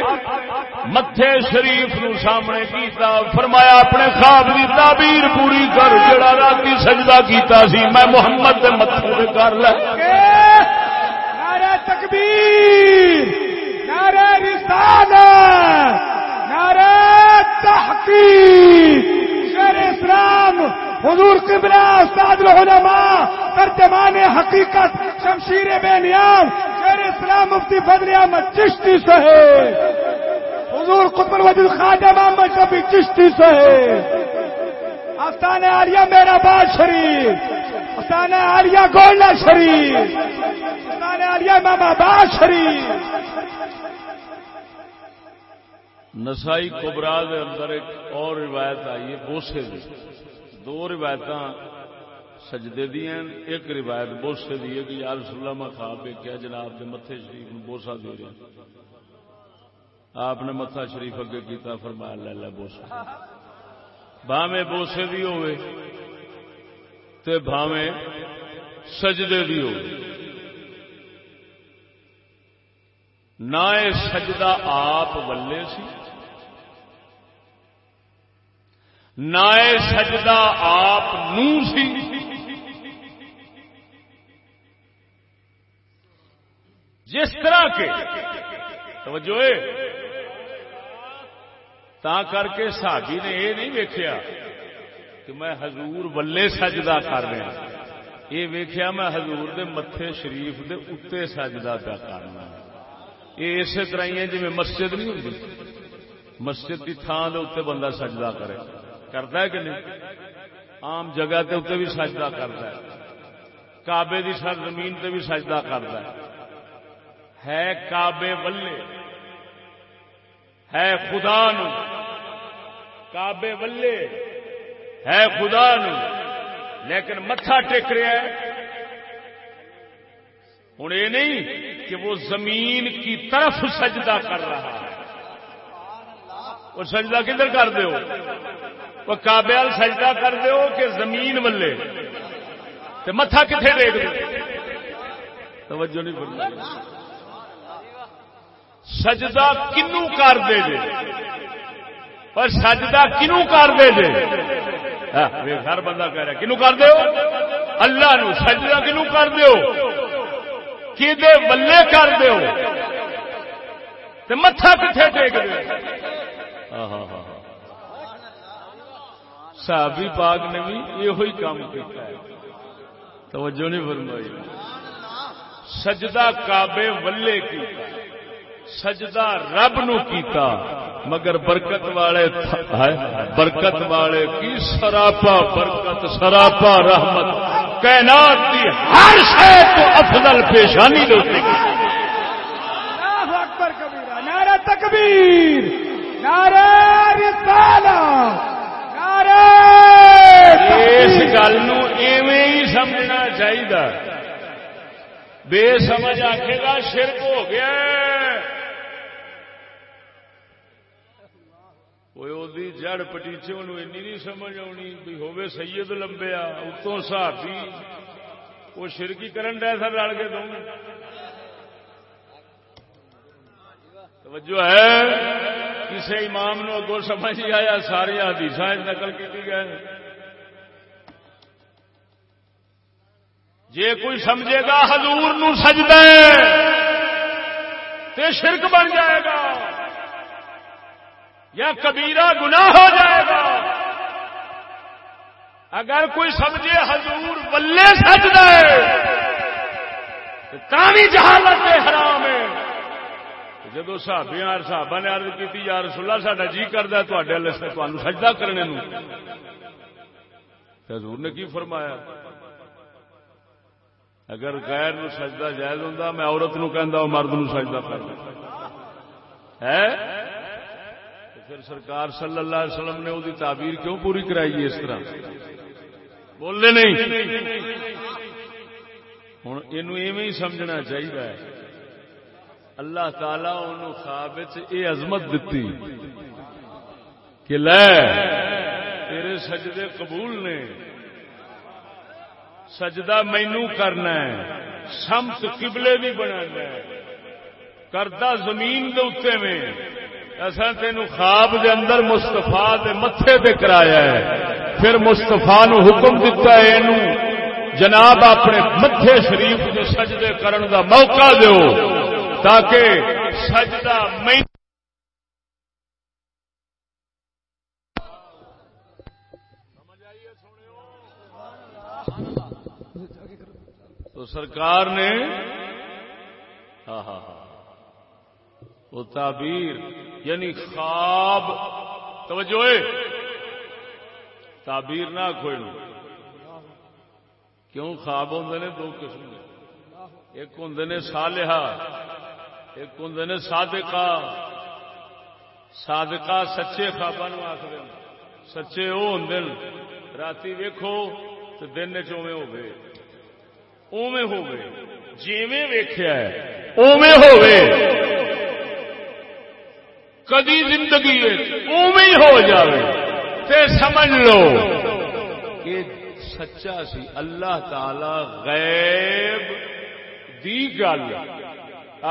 متے شریف نو سامنے کیتا، فرمایا اپنے خواب کی تعبیر پوری کر، جڑا رات سجدہ کیتا سی، میں محمد دے متے کر لے۔ نعرہ تکبیر، نعرہ رسالت، نعرہ تحقیق۔ شیر اسلام، حضور قبلہ، استاد العلماء، ترجمان حقیقت، شمشیر بے نیام شیر اسلام مفتی فضل احمد چشتی صحیح حضور قطب الوجود خواجہ محمد شفیع چشتی سے۔ آستان آریہ میرا باد شریف۔ آستان آریہ گولڈا شریف۔ آستان آریہ امام آباد شریف۔ نسائی کبرا دے اندر ایک اور روایت آئی ہے، بوسے دی۔ دو روایت سجدے دی ہیں، ایک روایت بوسے دی ہے کہ یا رسول اللہ میں خواب کیا جناب دے متھے شریف بوسا دے رہے ہیں۔ آپ نے متھا شریف اگے کیتا، فرمایا لے لے بوسا بھاوے بوسے دی ہوئے تے بھاوے سجدے دی ہوئے۔ نہ سجدہ آپ ولے سی، نہ سجدہ آپ نو سی۔ جس طرح کے، توجہ تا کر کے ساڈی نے یہ نہیں ویکیا کہ میں حضور ولے سجدہ کر رہا یہ ویکیا میں حضور دے متے شریف دے اتنے سجدہ پیا کرنا یہ اسی طرح ہی ہے جی مسجد نہیں ہوتی مسجد کی تھان دے اتنے بندہ سجدہ کرے۔ کرتا ہے کہ نہیں؟ عام جگہ کے اتنے بھی سجدہ کرتا ہے۔ کابے کی سر زمین تے بھی سجدہ کرتا ہے۔ ہے کابے ولے۔ ہے خدا نو۔ کابے ولے ہے خدا نو، لیکن متھا ٹیک رہا ہے۔ ہوں یہ نہیں کہ وہ زمین کی طرف سجدہ کر رہا ہے۔ وہ سجدہ کدھر کر دو وہ کابل سجدہ کر دو کہ زمین ولے۔ متھا کتنے دیکھ دو توجہ نہیں بول سجدہ کنو کر دے جے۔ پر سجدہ کنو کر دے جے ہاں، ہر بندہ کہہ رہا کنو کر دو اللہ نو سجدہ کنو کر دو کہ ولے کر دو متھا کتنے ٹیک دو ہاں، ہاں، صحابی پاک نے بھی یہ ہوئی کام کیا توجہ نہیں فرمائی۔ سجدہ کعبے ولے کی سجدہ رب نو کیتا۔ مگر برکت والے برکت والے کی سراپا برکت سراپا رحمت۔ کائنات کی ہر شے تو افضل پیشانی دوتے کی اکبر کبیرہ نعرہ تکبیر نعرہ رسالہ نعرہ اس گل ایویں ہی سمجھنا چاہیے بے سمجھ آخے گا شرک ہو گیا۔ کوئی جڑ پٹیچے نہیں سمجھ آنی بھی ہوے سید لمبیا اتوں سابی وہ شرکی کرن ڈے سر رل کے دوں توجہ ہے کسی امام نو اگو سمجھ آیا ساری حدیث نقل کی گئے جے کوئی سمجھے گا حضور نو سجدہ تے شرک بن جائے گا یا کبیرہ گناہ ہو جائے گا۔ اگر کوئی سمجھے حضور بلے سجدہ کامی جہالت حرام ہے۔ جب صحابیا صحابہ نے عرض کی یار رسول اللہ، ساڈا جی کرتا تمہیں سجدہ کرنے نو حضور نے کی فرمایا؟ اگر غیر نو سجدہ جائز ہوں میں عورت نو کہہ مرد نو سجدہ کر ہے؟ پھر سرکار صلی اللہ علیہ وسلم نے وہ تعبیر کیوں پوری کرائی اس طرح؟ بولنے نہیں۔ ہوں یہ سمجھنا چاہیے۔ اللہ تعالی ان خواب یہ عظمت دیتی کہ لے، تیرے سجدے قبول نے۔ سجدہ مینو کرنا ہے، سمت قبلے بھی بنا کردہ زمین دے اتنے میں۔ اصا تین خواب دے اندر مستفا دے متے تے کرایا ہے۔ پھر مستفا نو حکم دتا ہے یہ جناب اپنے متے شریف کے سجدے کرن دا موقع دیو، تاکہ سجدہ مینو تو سرکار نے ہاں ہاں ہاں۔ وہ تعبیر یعنی خواب، توجہ تعبیر نہ کھوئے کیوں خواب ہوں نے؟ دو قسم ایک ہوں نے سالحا ایک ہوں نے صادقہ۔ صادقہ سچے خوابا آخر سچے وہ ہوں رات ویکو تو دن چویں ہو گئے اوے ہو جیویں ویخیا اوے ہو کدی زندگی اوے ہو جائے تے سمجھ لو کہ سچا سی اللہ تعالی غیب دی گل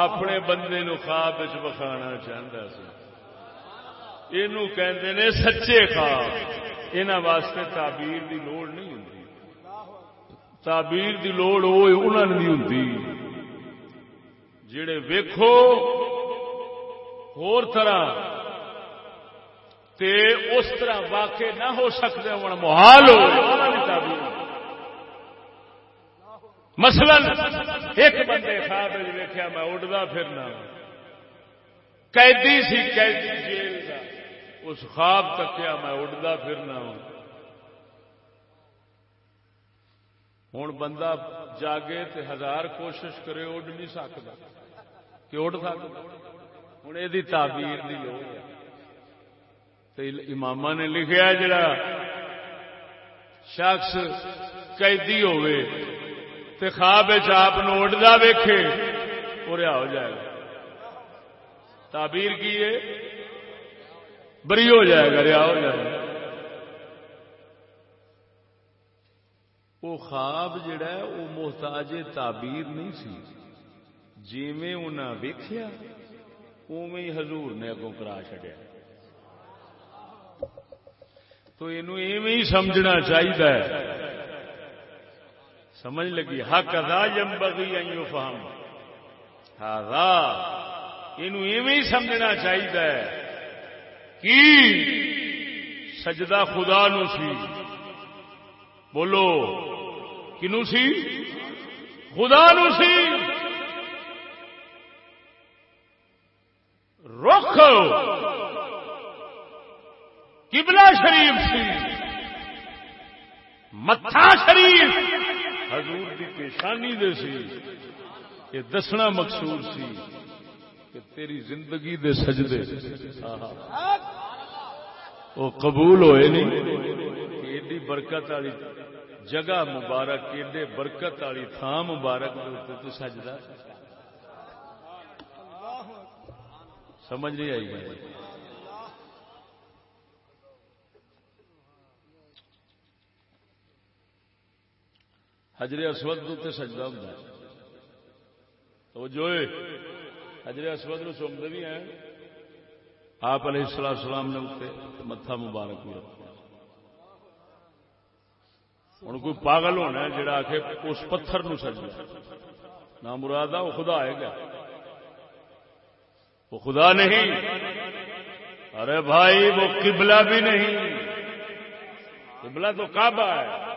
اپنے بندے نو خواب بخانا چاہتا سی۔ یہ سچے خواب۔ یہاں واسطے تعبیر دی لوڑ نہیں ہوں تعبیر دی لوڑ وہ انہوں نے ہوں جڑے ویکھو ہور طرح تے اس طرح واقع نہ ہو سکتے ہوں محال ہو مثلا ایک بندے خواب ویکیا میں اڈتا پھرنا قیدی سی قیدی جیل کا اس خواب تکیا میں اڈتا پھرنا ہوں ہوں بندہ جاگے تے ہزار کوشش کرے اڈ نہیں سکتا کہ اڈ سکتا ہوں یہ تعبیر دی لوڑ ہے امام نے لکھا جڑا شخص قیدی ہوئے تے خواب آپ اڈتا ویکھے وہ رہا ہو جائے گا تعبیر کی ہے بری ہو جائے گا رہا ہو جائے گا وہ خواب جڑا ہے وہ محتاج تعبیر نہیں سی جیویں انہیں ویخیا اوے حضور نے اگوں کرا چڈیا تو یہ سمجھنا چاہیے سمجھ لگی۔ حق ادا جم بگی آئی فہم یہ سمجھنا چاہیے کہ سجدہ خدا نو سی۔ بولو، کنو سی؟ خدا نو سی۔ قبلہ شریف سی۔ متھا شریف۔ حضور دی پیشانی دے سی۔ یہ دسنا مقصود سی کہ تیری زندگی دے سجدے۔ وہ قبول ہوئے نہیں۔ ایڈی برکت والی جگہ مبارک، ایڈے برکت والی تھان مبارک تو سجدہ۔ سمجھ نہیں آئی۔ حجر اسود اتنے سجدہ ہوں تو جو حجر اسود نو سمتے بھی ہیں۔ آپ علیہ السلام سلام نے اتنے متھا مبارک بھی رکھا۔ ہوں کوئی پاگل ہونا ہے جڑا آ اس پتھر نو سجنا نہ مراد وہ خدا آئے گا وہ خدا نہیں۔ ارے بھائی، وہ قبلہ بھی نہیں۔ قبلہ تو کعبہ ہے۔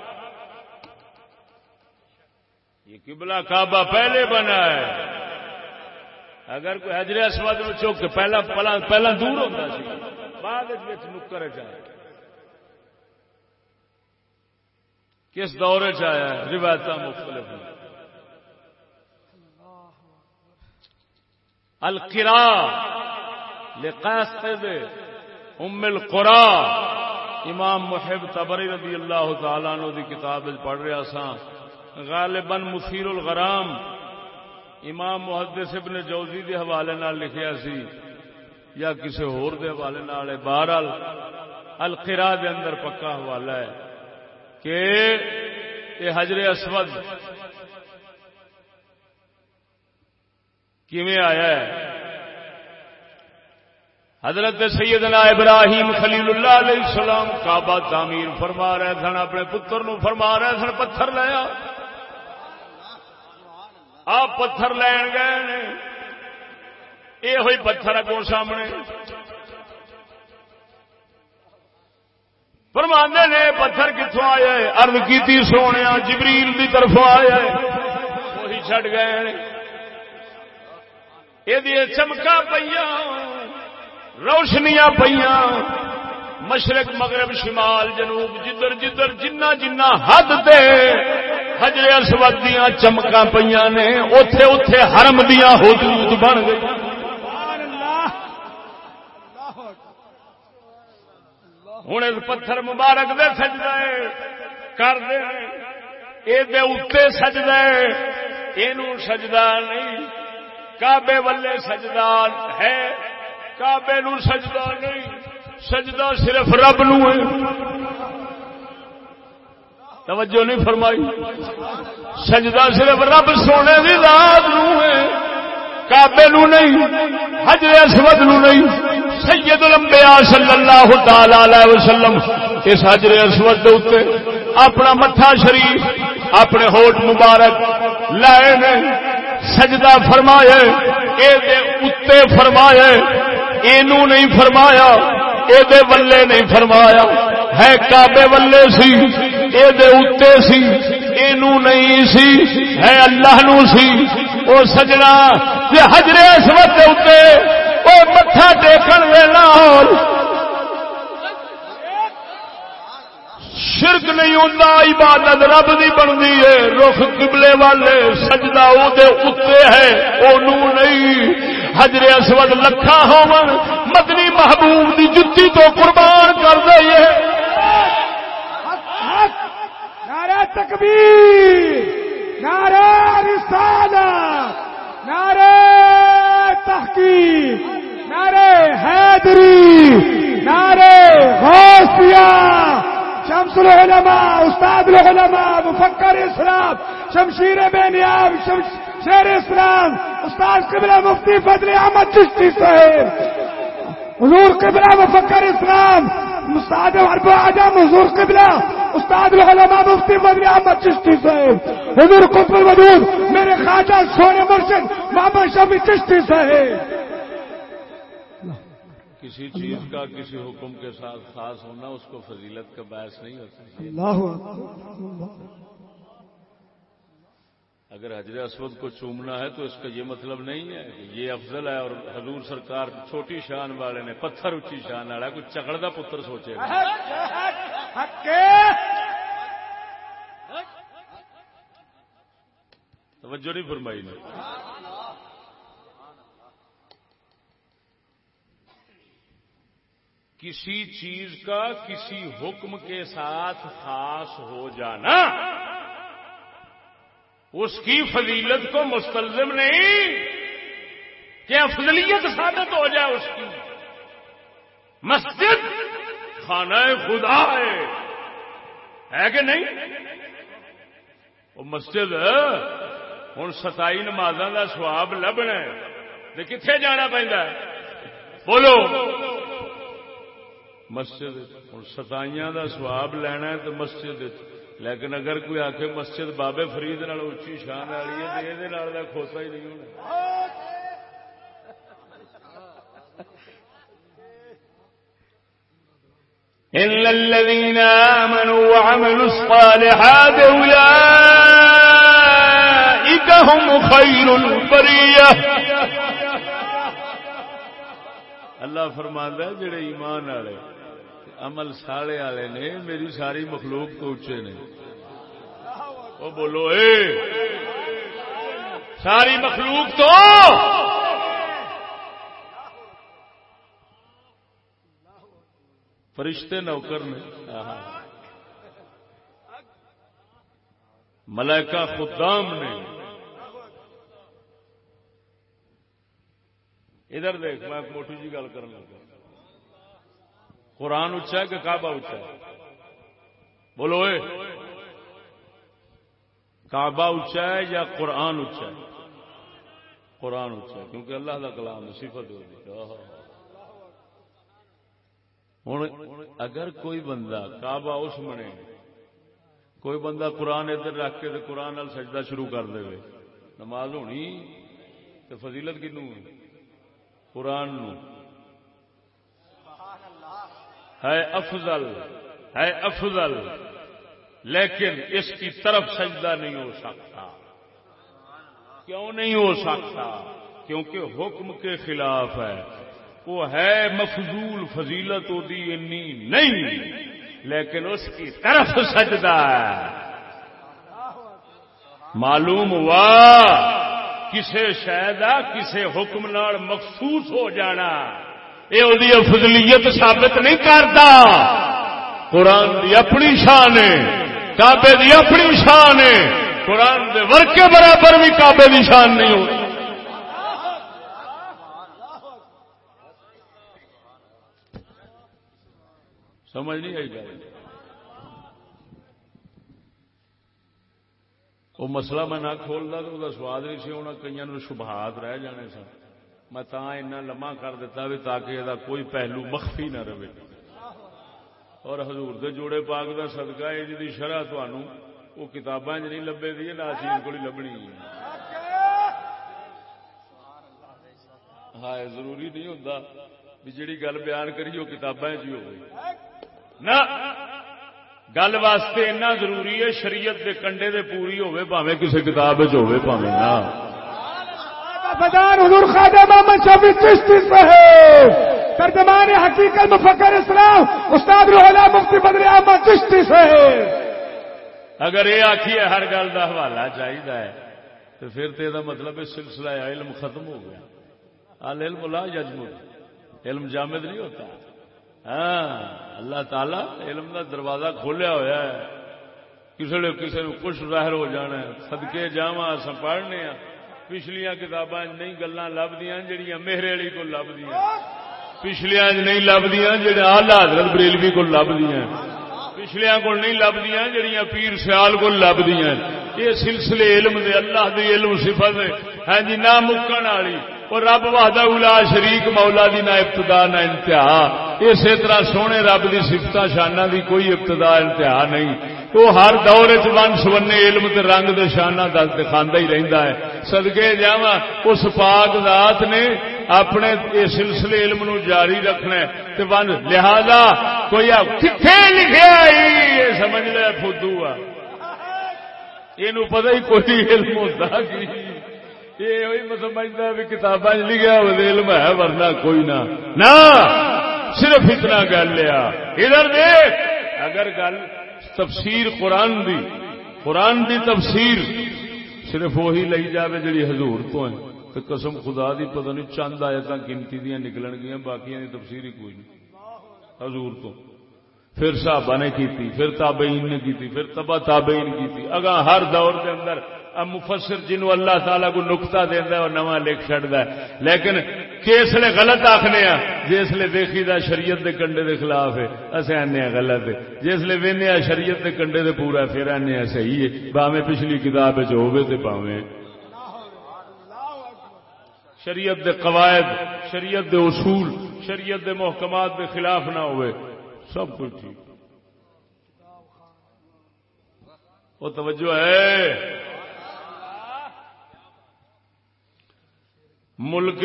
یہ قبلہ کعبہ پہلے بنا ہے۔ اگر کوئی حجر اسود میں چوک کے پہلا پہلا دور ہوتا سی، بعد نکر چاہے کس دور چیا روایت مختلف ہیں۔ القرا لقاصد ام القرا۔ امام محب تبری رضی اللہ تعالیٰ نو دی کتاب پڑھ رہا سا غالباً مثیر الغرام امام محدث ابن جوزی دے حوالے نال لکھیا سی یا کسی ہور دے حوالے نال بہرحال القرا دے اندر پکا حوالہ ہے کہ یہ حجر اسود کیویں آیا ہے؟ حضرت سیدنا ابراہیم خلیل اللہ علیہ السلام کعبہ تعمیر فرما رہے سن، اپنے پتر نو فرما رہے سن، پتھر لیا آپ پتھر لین گئے یہ ہوئی پتھر اگوں سامنے فرمانے نے پتھر کتوں آیا ہے ارد کی سونے جبریل کی طرف آیا ہے وہی چڑ گئے یہ چمکا پہ روشنیاں پہ مشرق، مغرب، شمال، جنوب جدھر جدھر جنہ جنہ، حد دے ہجرے اسود دیا چمکا پہ نے۔ اتے اتے حرم دیا حدود بن گئی ہوں پتھر مبارک دے سجدے کر دے۔ یہ سجدہ یہ سجدہ نہیں۔ کعبے والے سجدہ ہے۔ کعبے نو سجدہ نہیں۔ سجدہ صرف رب نو ہے۔ توجہ نہیں فرمائی۔ سجدہ صرف رب سونے کی رات نو ہے۔ کعبے نو نہیں، حجر اسود نو نہیں۔ سید الانبیاء صلی اللہ تعالی علیہ وسلم اس حجر اسود دے اپنا مٹھا شریف، اپنے ہوٹ مبارک لائے نے۔ سجدہ فرمایا اتے فرمایا یہ نہیں فرمایا۔ یہ ولے نہیں فرمایا۔ ہے کابے ولے سی یہ اتے سی یہ نہیں سی، ہے اللہ نو سی۔ وہ سجنا ہجرے اس وقت اتنے وہ متھا ٹیکن ویلا شرک نہیں ہوتا عبادت رب دی بنتی ہے۔ رخ قبلے والے، سجدہ او دے اتے ہے او نہیں۔ حجر اسود لکھا ہو مدنی محبوب دی جتی تو قربان کر دے نعرہ تکبیر، نعرہ رسالت نعرہ تحقیق، نعرہ حیدری، نعرہ غوثیہ۔ شمس العلماء، استاد العلماء، مفکر اسلام، شمشیر بے نیاب، شمش شیر اسلام، استاد قبلہ مفتی فضل احمد چشتی صاحب۔ حضور قبلہ مفکر اسلام استاد ارب اعظم حضور قبلہ استاد العلماء مفتی فضل احمد چشتی صاحب حضور قطب الوجود میرے خواجہ سونے مرشد محمد شفیع چشتی صاحب۔ کسی چیز کا کسی حکم کے ساتھ خاص ہونا اس کو فضیلت کا باعث نہیں ہوتا اللہ اگر حضر اسود کو چومنا ہے تو اس کا یہ مطلب نہیں ہے کہ یہ افضل ہے اور حضور سرکار چھوٹی شان والے نے پتھر اچھی شان والا کوئی چکڑا پتر سوچے گا۔ توجہ نہیں فرمائی نے۔ کسی چیز کا کسی حکم کے ساتھ خاص ہو جانا۔ اس کی فضیلت کو مستلزم نہیں کہ افضلیت ثابت ہو جائے اس کی۔ مسجد خانہ خدا ہے۔ ہے کہ نہیں؟ وہ مسجد ہوں ستائی نمازوں کا سواب لبنا کتنے جانا پہنتا بولو۔ مسجد ہوں ستائیاں کا سواب لینا ہے تو مسجد لیکن اگر کوئی آ کے مسجد بابے فرید اچھی شان والی ہے تو یہ کھوتا ہی نہیں ہونا۔ إلا الذين آمنوا وعملوا الصالحات أولئك هم خير البرية۔ اللہ فرماندہ جڑے ایمان والے۔ عمل سالے والے نے، میری ساری مخلوق تو اچے نے۔ وہ بولو، اے! ساری مخلوق تو! فرشتے نوکر نے۔ ملائکہ خدام نے۔ ادھر دیکھ، میں موٹی جی گل کر لگا۔ قرآن اچا ہے کہ کعبہ اچا ہے؟ بولو اے۔ کعبہ اچا ہے یا قرآن اچا ہے؟ قرآن اچا ہے، کیونکہ اللہ کا کلام صفت ہو ہوں اگر کوئی بندہ کعبہ اس بنے کوئی بندہ قرآن ادھر رکھ کے قرآن سجدہ شروع کر دے نماز ہونی تو فضیلت کنو؟ قرآن نو۔ ہے افضل ہے افضل، لیکن اس کی طرف سجدہ نہیں ہو سکتا۔ کیوں نہیں ہو سکتا؟ کیونکہ حکم کے خلاف ہے۔ وہ ہے مفضول فضیلت ہوتی انی نہیں۔ لیکن اس کی طرف سجدہ ہے۔ معلوم ہوا؟ کسے شاید کسے حکم نال مخصوص ہو جانا۔ یہ فضلیت ثابت نہیں کرتا۔ قرآن دی اپنی شان ہے۔ کابے دی اپنی شان ہے۔ قرآن دے ورکے برابر بھی کابے دی شان نہیں ہوتی سمجھ نہیں آئی گل۔ وہ مسئلہ میں نہ کھولتا تو وہ سواد نہیں سی ہونا کئی شبہات رہ جانے سن۔ میں تا لما کر دیتا بھی تاکہ یہ کوئی پہلو مخفی نہ رہے۔ اور حضور دے جوڑے پاک دا صدقہ ہے جی شرح تمہوں وہ کتاباں جی نہیں لبے دی نہ کو لبنی ہاں ضروری نہیں ہوتا بھی جیڑی گل بیان کری وہ کتاباں جی چ ہو نہ، گل واسطے اتنا ضروری ہے شریعت دے کنڈے دے پوری ہوے کسی کتاب ہوے پاوے نہ۔ فدار حضور خادم محمد شفیع چشتی صاحب، ترجمان حقیقت مفکر اسلام استاد روحلا مفتی بدر احمد چشتی صاحب۔ اگر یہ آخیے ہر گل کا حوالہ چاہیے تو پھر تو یہ مطلب سلسلہ علم ختم ہو گیا۔ علم لا ججم علم جامد نہیں ہوتا۔ ہاں اللہ تعالی علم کا دروازہ کھولیا ہوا ہے۔ کسی نے کسی نے کچھ ظاہر ہو جانا ہے۔ سدکے جا اصل پڑھنے ہاں۔ پچھلیاں کتاباں نہیں گلا لبدیاں جہیا میرے والی کو لبدیاں۔ پچھلیاں نہیں لبدیاں جہاں آلہ حضرت بریلوی کو لبدیاں۔ پچھلیا کو نہیں لبدیاں جڑیاں پیر سیال کو لبدیاں۔ یہ سلسلے علم دے اللہ دے علم صفت ہاں جی نہ مکن والی۔ اور رب وحدہ الا شریک مولا دی نہ ابتدا نہ انتہا۔ اسی طرح سونے رب دی سفت شانہ دی کوئی ابتدا انتہا نہیں۔ وہ ہر دور چن سبنے علم تے رنگ دے شانہ دکھا ہی رہندا ہے۔ سدکے جا اس پاک ذات نے اپنے یہ سلسلے علم نو جاری رکھنا ہے۔ تے ون لہذا کوئی کتنے لکھے یہ سمجھ لیا فدو آ۔ یہ پتہ ہی کوئی علم ہوتا کی۔ یہ وہی سمجھتا بھی کتابیں لکھا علم ہے، ورنہ کوئی نہ۔ نہ، صرف اتنا گل لیا ادھر دیکھ، اگر گل تفسیر قرآن دی قرآن دی تفسیر صرف وہی لئی جاوے جی حضور تو ہے تو قسم خدا دی، پتہ نہیں چند آیتاں گنتی دیا نکلن گیا باقی تفسیر ہی کوئی نہیں۔ حضور تو۔ پھر صحابہ نے کیتی، پھر تابعین نے کیتی، پھر تبا تابعین کیتی۔ اگا ہر دور کے اندر اب مفسر جنو اللہ تعالیٰ کو نقطہ دینا اور نواں لکھ چڑھتا ہے۔ لیکن کس لیے غلط آخنے جس لیے دیکھی دا شریعت دے کنڈے دے خلاف ہے۔ اصے آنے غلط ہے۔ جس لیے وہنے شریعت دے کنڈے دے پورا پھر آنے صحیح ہے۔ باویں پچھلی کتاب ہوے تے پاویں شریعت دے قواعد، شریعت دے اصول، شریعت دے محکمات دے خلاف نہ ہوئے سب کچھ ٹھیک۔ وہ توجہ ہے۔ ملک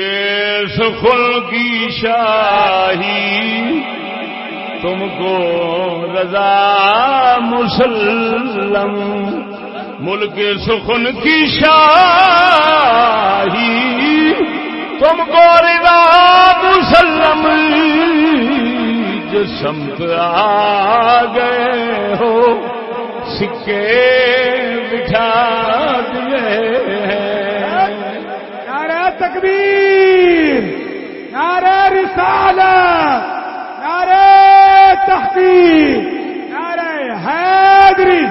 سخل کی شاہی، تم کو رضا مسلم۔ ملک سخن کی شاہی، تم کو رضا مسلم۔ جسمت آ گئے ہو، سکے بٹھا دیے تکبیر، نعرہ رسالت نعرہ تحقیق، نعرہ حیدری۔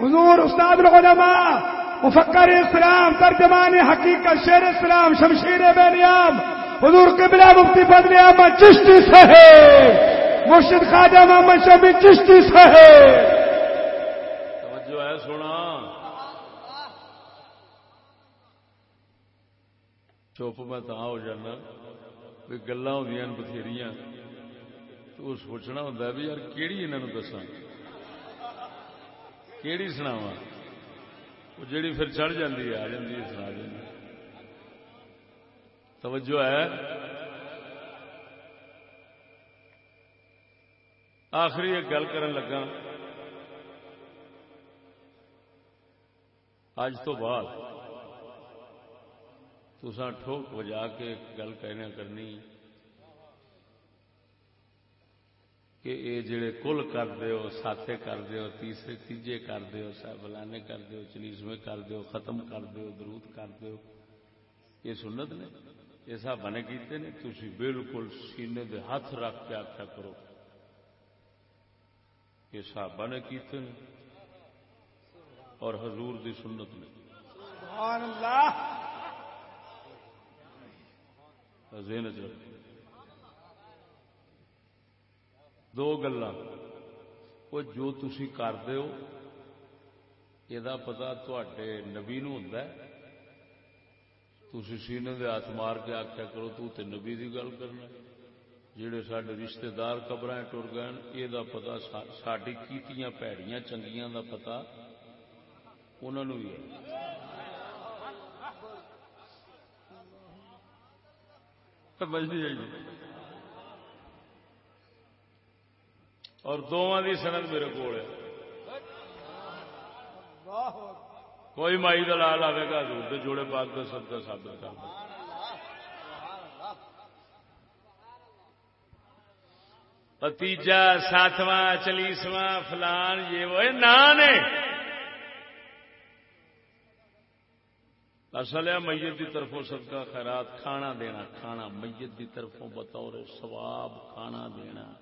حضور استاد العلماء، مفکر اسلام، ترجمان حقیقت شیر اسلام، شمشیر بے نیام حضور قبلہ مفتی بدل احمد، چشتی سہے۔ مرشد خواجہ محمد شبی چشتی سہے۔ توجہ ہے سونا چپ میں تا ہو جانا بھی گلا ہوں بتھیری تو سوچنا ہوں بھی یار کہڑی انہوں دسا کہڑی سناوا وہ جیڑی پھر چڑھ جاتی ہے، آ جاتی ہے، سنا جی توجہ ہے؟ آخری ایک گل کرن لگا اج تو بعد تسا ٹھوک بجا کے گل کہنا کرنی کہ یہ جڑے کل کر ہو ساتے کر ہو، تیسرے، تیجے کر ہو فلانے کر ہو چلیسویں کر ہو، ختم کر ہو، درود کر ہو، یہ سنت نے، یہ سب بنے کیتے نے تھی بالکل سینے دے ہاتھ رکھ کے آخیا کرو۔ یہ صحابہ نے کیتے نے، اور حضور دی سنت نے۔ سبحان اللہ! ذہن چ دو گلا وہ جو تھی کرتے ہو یہ پتا تے نبی نو ہوں تھی سینے دے ہاتھ مار کے آخیا کرو، تو تے نبی دی گل کرنا جہے سڈے رشتے دار قبر ٹر گئے یہ پتا ساری کیتیاں پیڑیاں چنگیاں دا پتا انہوں بھی ہے۔ سمجھنی چاہیے جی۔ اور دونوں کی سنت میرے کو کوئی مائی دلال آئے گا دور جوڑے پاک کا سب کا ثابت کر تیجا ساتواں چلیسواں فلان، یہ وہ نان ہے۔ اصل ہے میت کی طرفوں سب کا خیرات کھانا دینا، کھانا میت کی طرفوں بطور سواب کھانا دینا۔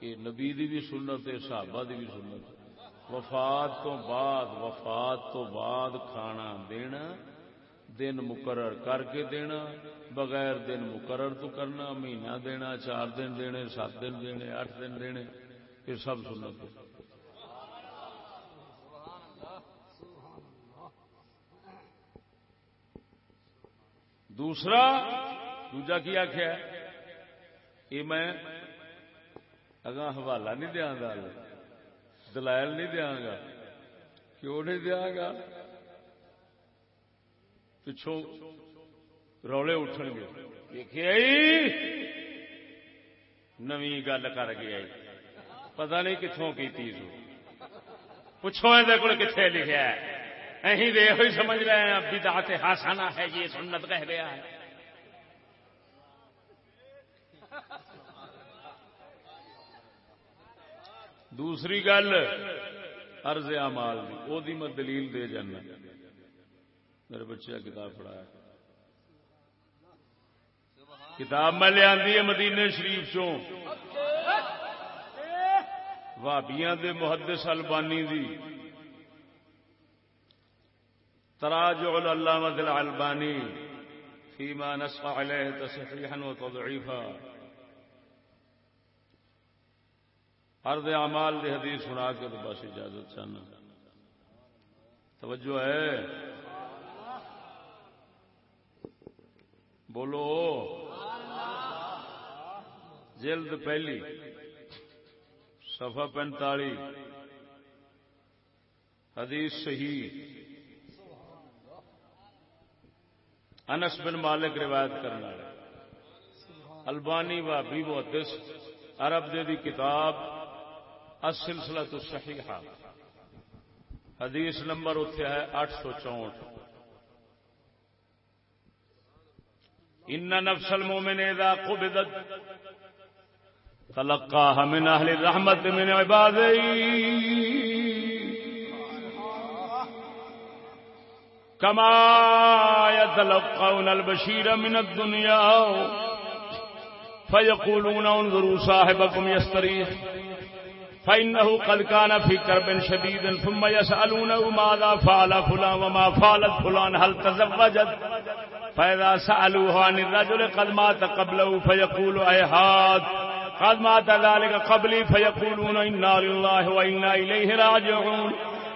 یہ نبی دی بھی سنت ہے، صحابہ دی بھی سنت۔ وفات تو بعد، وفات تو بعد کھانا دینا، دن مقرر کر کے دینا، بغیر دن مقرر تو کرنا، مہینہ دینا، چار دن دینے، سات دن دینے اٹھ دن دینے، یہ سب سنت دوسرا، دوجا کی آخیا یہ میں اگاں حوالہ نہیں دیا گا، دلائل نہیں دیا گا۔ کیوں نہیں دیا گا؟ پچھوں رولے اٹھن گے۔ دیکھے نو گل کر گیا پتا نہیں کتوں کی تیز پوچھو یہ کتنے لکھا ہے؟ اہی دیکھ ہی سمجھ رہے ہیں ابھی دات ہاسانا ہے، یہ سنت کہہ گیا ہے۔ دوسری گل ارض امال وہ میں دلیل دے جانا۔ میرے بچے کتاب پڑھایا۔ کتاب میں لیا مدینے شریف چوں۔ بھابیاں دے محدث البانی دی۔ تراجع العلامة العلباني فيما نصف عليه تصحيحا وتضعيفا. عرض اعمال دی حدیث سنا کے تو بس اجازت چاہنا۔ توجہ ہے؟ بولو۔ جلد پہلی۔ صفحہ پینتالی حدیث صحیح۔ انس بن مالک روایت کرنا البانی بھابی محدث، عرب دے دی کتاب السلسلہ تو صحیح حدیث نمبر اتنے ہے آٹھ سو چونٹ ان نفس المومن اذا قبضت، تلقاها من اهل الرحمت من عباده كما يتلقون البشير من الدنيا. فيقولون انظروا صاحبكم يستريح. فإنه قد كان في كرب شديد، ثم يسألونه ماذا فعل فلان وما فعلت فلان، هل تزوجت؟ فإذا سألوه عن الرجل قد مات قبله، فيقول أيهات قد مات ذلك قبلي، فيقولون إنا لله وإنا إليه راجعون.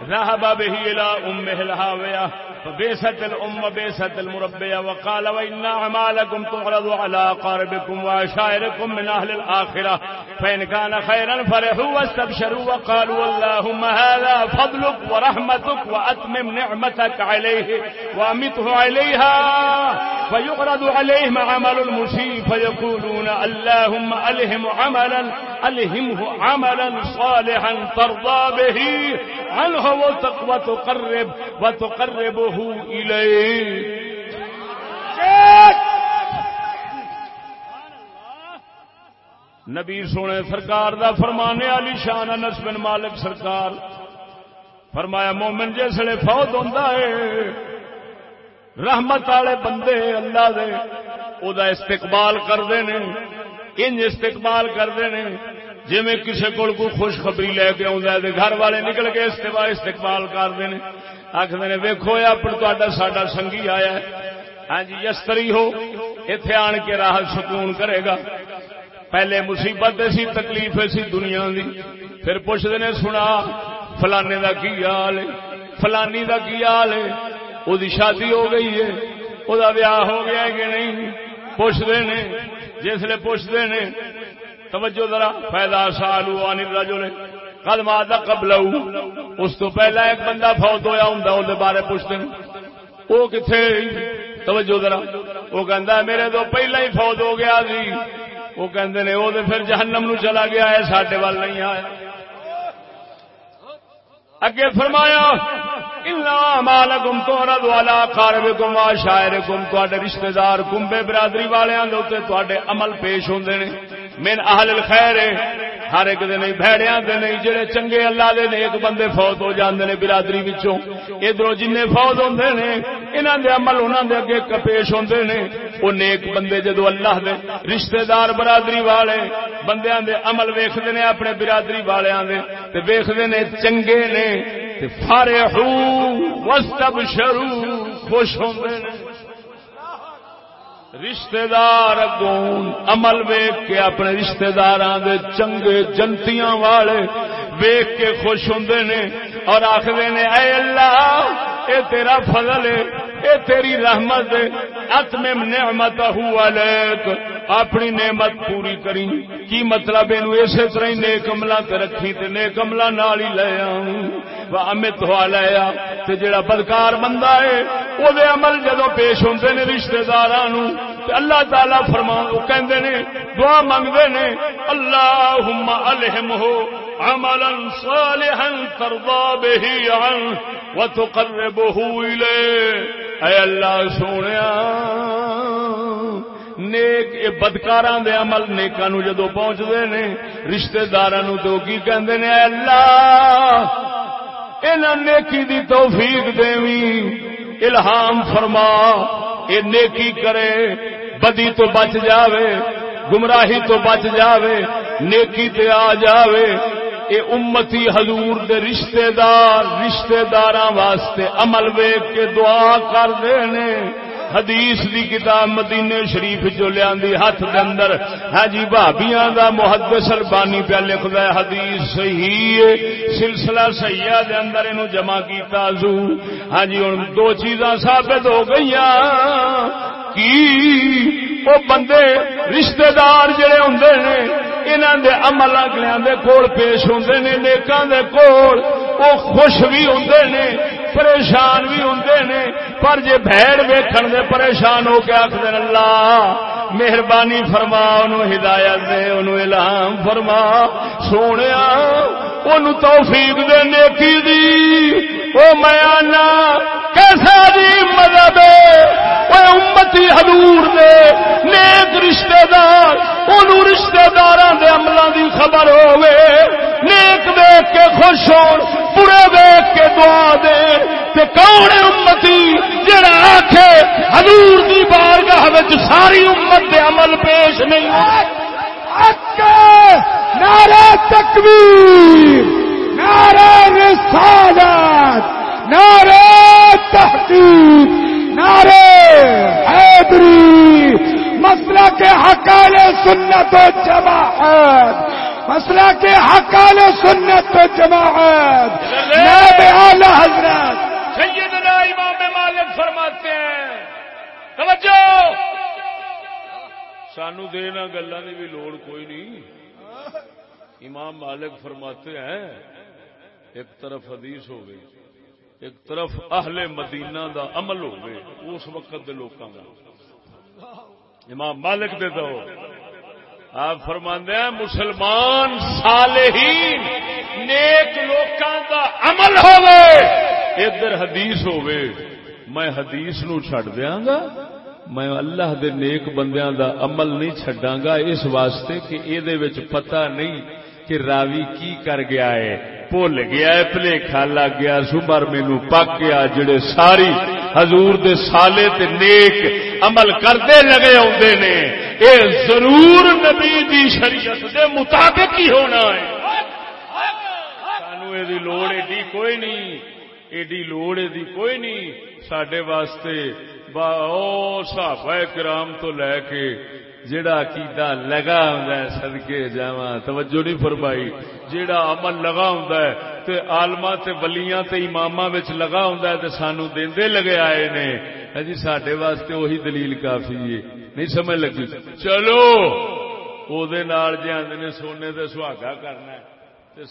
ذهب به إلى أمه الهاوية. فبيست الأم بيست المربية وقال وإن أعمالكم تعرض على قاربكم وعشائركم من أهل الآخرة، فإن كان خيرا فرحوا واستبشروا وقالوا اللهم هذا فضلك ورحمتك وأتمم نعمتك عليه وأمته عليها فيعرض عليهم عمل المسيء فيقولون اللهم ألهم عملا ألهمه عملا صالحا ترضى به. عنه وتقرب وتقربه إليه؟ نبی سونے سرکار دا فرمانے علی شان انس بن مالک سرکار فرمایا، مومن جسے فوت ہوتا ہے، رحمت والے بندے اللہ دے، او دا استقبال کرتے ہیں انج استقبال کرتے ہیں۔ جی کسی کو خوشخبری لے کے آ گھر والے نکل کے استقبال کرتے ہیں۔ آخر نے ویکو تا ساڈا سنگھی آیا ہاں جی یستری ہو۔ اتے آن کے راہ سکون کرے گا۔ پہلے مصیبت سی، تکلیف سی دنیا دی۔ پھر پوچھتے نے سنا فلانے دا کی حال ہے؟ فلانی دا کی حال ہے؟ وہ شادی ہو گئی ہے؟ وہ ویاہ ہو گیا کہ نہیں؟ پوچھتے نے جسے پوچھتے نے توجہ ذرا پیدا سالو آنی راجو نے۔ قدم قبل اس تو پہلا ایک بندہ فوت ہویا ہوں وہ بارے پوچھتے ہیں۔ وہ کتنے توجہ ذرا۔ وہ کہندا، میرے تو پہلا ہی فوت ہو گیا جی وہ کہندے نے، وہ پھر جہنم نو چلا گیا ہے، ساڈے وال نہیں آیا۔ اگے فرمایا مال گم تو والا کار گم آ شاعر گم تے رشتے دار کمبے برادری والوں کے تے عمل پیش ہوں من اہل الخیر ہر ایک دن بھڑیا دے نہیں، جڑے چنگے اللہ دے نے ایک بندے فوت ہو جاندے نے برادری وچوں۔ ادھروں جن فوت ہوندے نے، انہاں دے عمل، انہاں دے اگے کپیش ہوندے نے۔ او نیک بندے جدو اللہ دے رشتہ دار برادری والے، بندیاں دے عمل ویکھدے نے اپنے برادری والیاں دے تے ویکھدے نے چنگے نے، تے فرحو واستبشروا خوش ہوندے نے۔ رشتے دار اگوں عمل ویک کے اپنے رشتے دار چنگے جنتیاں والے ویک کے خوش ہوں نے اور آخر نے، اے اللہ اے تیرا فضل ہے، اے تیری رحمت ہے، اتمم نعمت علیک۔ اپنی نعمت پوری کری۔ کی مطلب اینو اسی طرح نیک عملاں تے رکھی تے نیک عملاں نال ہی لے آؤں۔ وا امت ہو لیا تے جڑا بدکار بندہ ہے، او دے عمل جدوں پیش ہوندے نے رشتہ داراں نو تے اللہ تعالی فرمان او کہندے نے، دعا منگدے نے اللهم الہمہ عملا صالحا ترضى به عنه وتقرب وتقربه اليه اے اللہ سونے نیک یہ بدکار دے عمل نیکا نو جدو پہنچتے نے رشتے دار تو کی کہندے نے، اے اللہ، انہاں نیکی دی توفیق دیوی الہام فرما، اے نیکی کرے، بدی تو بچ جاوے، گمراہی تو بچ جاوے، نیکی تے آ جاوے اے امتی حضور دے رشتہ دار رشتہ دار واسطے عمل ویگ کے دعا کر دینے۔ حدیث دی کتاب مدینے شریف جو لیا ہاتھ دے اندر۔ ہاں جی بھابیاں دا محدث البانی پہ لکھدا ہے، حدیث صحیح ہے، سلسلہ سیاح دے اندر اینو جمع کیتا زو ہاں جی ہن دو چیزاں ثابت ہو گئیاں۔ کی وہ بندے رشتہ دار جڑے ہوں نے انہوں دے عمل اگلیاں دے کول پیش ہوندے نے، نیکاں دے کول، وہ خوش بھی ہوندے نے۔ پریشان بھی ہوندے نے، پر جے بھیڑ ویکھن دے پریشان ہو کے آکھدے اللہ مہربانی فرما انہوں ہدایت دے انہوں الہام فرما۔ سونیا انہوں توفیق دے، نیکی دی۔ او میں آنا، کیسا دی مذہب اے امتی حضور دے، نیک رشتہ دار انہوں رشتہ داراں دے عملاں دی خبر ہوئے نیک دیکھ کے خوش ہو برے دیکھ کے دعا دے تے کون ہے امتی جڑا آکھے حضور دی بارگاہ وچ ساری امت دے عمل پیش نہیں؟ نعرہ تکبیر، نعرہ رسالت، نعرہ تحقیق، نعرہ حیدری مسئلہ کے حقال سنت و جماعت۔ مسئلہ کے حقال سنت و جماعت نائب اعلی حضرت۔ سیدنا امام مالک فرماتے ہیں۔ توجہ! سانو دینا گلا کی بھی لوڑ کوئی نہیں۔ امام مالک فرماتے ہیں، ایک طرف حدیث ہو گئی ایک طرف اہل مدینہ دا عمل ہو گئے اس وقت دے لوکاں دا۔ امام مالک دے دو آپ فرماندے ہیں مسلمان صالحین، نیک لوکاں دا عمل ہوئے ادھر حدیث ہوے میں حدیث نو چھڑ دیاں گا، میں اللہ دے نیک بندیاں دا عمل نہیں چھڈاں گا، اس واسطے کہ اے دے وچ پتہ نہیں کہ راوی کی کر گیا ہے بھول گیا ہے، پلیکھا لگ گیا سمر مینو پک گیا، جڑے ساری حضور دے سالے تے نیک عمل کرتے لگے آتے نے۔ اے ضرور نبی دی شریعت دے مطابق ہی ہونا ہے۔ سانو یہ لوڑ ایڈی کوئی نہیں۔ ایڈی لوڑ دی کوئی نہیں۔ سڈے واسطے صحابہ کرام تو لے کے جڑا عقیدہ لگا ہوں سدکے جا توجہ نہیں فرمائی۔ جڑا عمل لگا ہوں تے آلما تے ولیاں تے اماما لگا ہوں تے سانو دے لگے آئے نے۔ ہاں جی سڈے واسطے وہی دلیل کافی ہے۔ نہیں سمجھ لگی۔ چلو وہ جی آدھے سونے تے سہاگا کرنا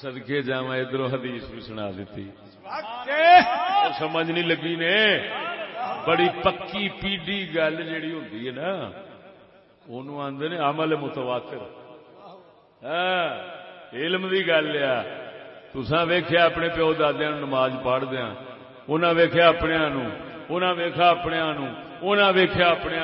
سدکے جا ادھر حدیث بھی سنا دیتی سمجھ نہیں لگی نے۔ بڑی پکی پیڈی گل جیڑی ہوتی ہے نا وہ آدھے نے عمل متواتر۔ ہاں، علم کی گل آ تسا ویخیا اپنے پیو دادیا نماز پڑھ دیا انہیں ویخیا اپنے ویخا اپنے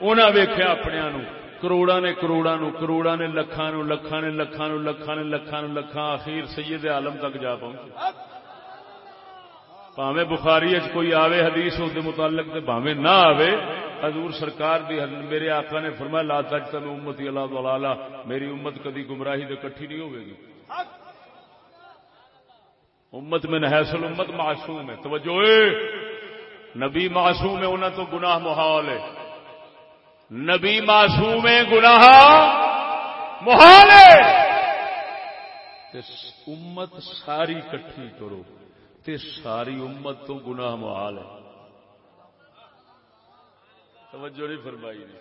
ویخیا اپنے ویخیا اپنے کروڑا نے کروڑا نو کروڑا نے لکھان نو لکھان نے لکھان نو لکھان نے لکھان نو لکھان آخر سید عالم تک جا پہنچے پاوے بخاری اچ کوئی آوے حدیث اس دے متعلق تے پاوے نہ آوے حضور سرکار دی میرے آقا نے فرمایا لا تج تم امتی اللہ تعالی میری امت کدی گمراہی دے کٹھی نہیں ہوے گی امت میں نحیسل امت معصوم ہے توجہ اے نبی معصوم ہے انہاں تو گناہ محال ہے نبی معصوم گناہ محال امت ساری کٹھی کرو تے ساری امت تو گناہ محال ہے۔ توجہ نہیں فرمائی۔ نہیں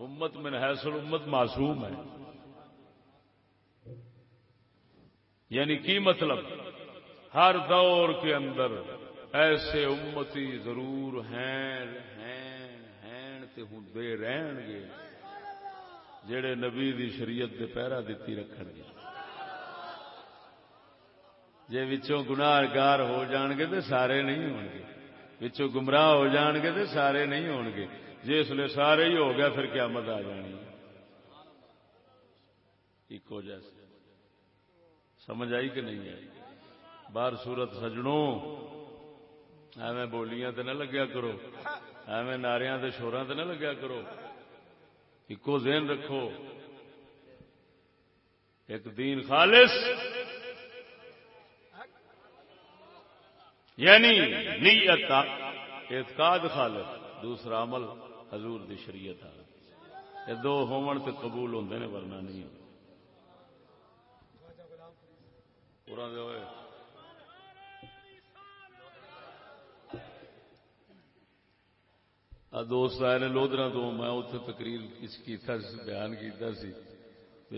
امت میں حیثل، امت معصوم ہے۔ یعنی کی مطلب؟ ہر دور کے اندر ایسے امتی ضرور ہیں ہوں رہن گے، جڑے نبی دی شریعت دے پیرا دیتی رکھن گے۔ جے وچوں گناہ گار ہو جان گے تو سارے نہیں ہون گے۔ وچوں گمراہ ہو جان گے تو سارے نہیں ہون گے۔ جس لیے سارے ہی ہو گیا پھر قیامت آ جانی۔ ایک جیسے۔ سمجھ آئی کہ نہیں آئی؟ باہر سورت سجڑوں ایویں بولیاں تو نہ لگیا کرو. ایویں ناریاں شوراں تو نہ لگیا کرو. ایکو ذہن رکھو. ایک دین خالص. یعنی نیت اعتقاد خالص. دوسرا عمل حضور دی شریعت آ یہ دو ہومن تے قبول ہوندے نے ورنہ نہیں. ہوئے. دوست آئے نے لودرا تو میں اتنے تقریر کیتا بیان کیتا سی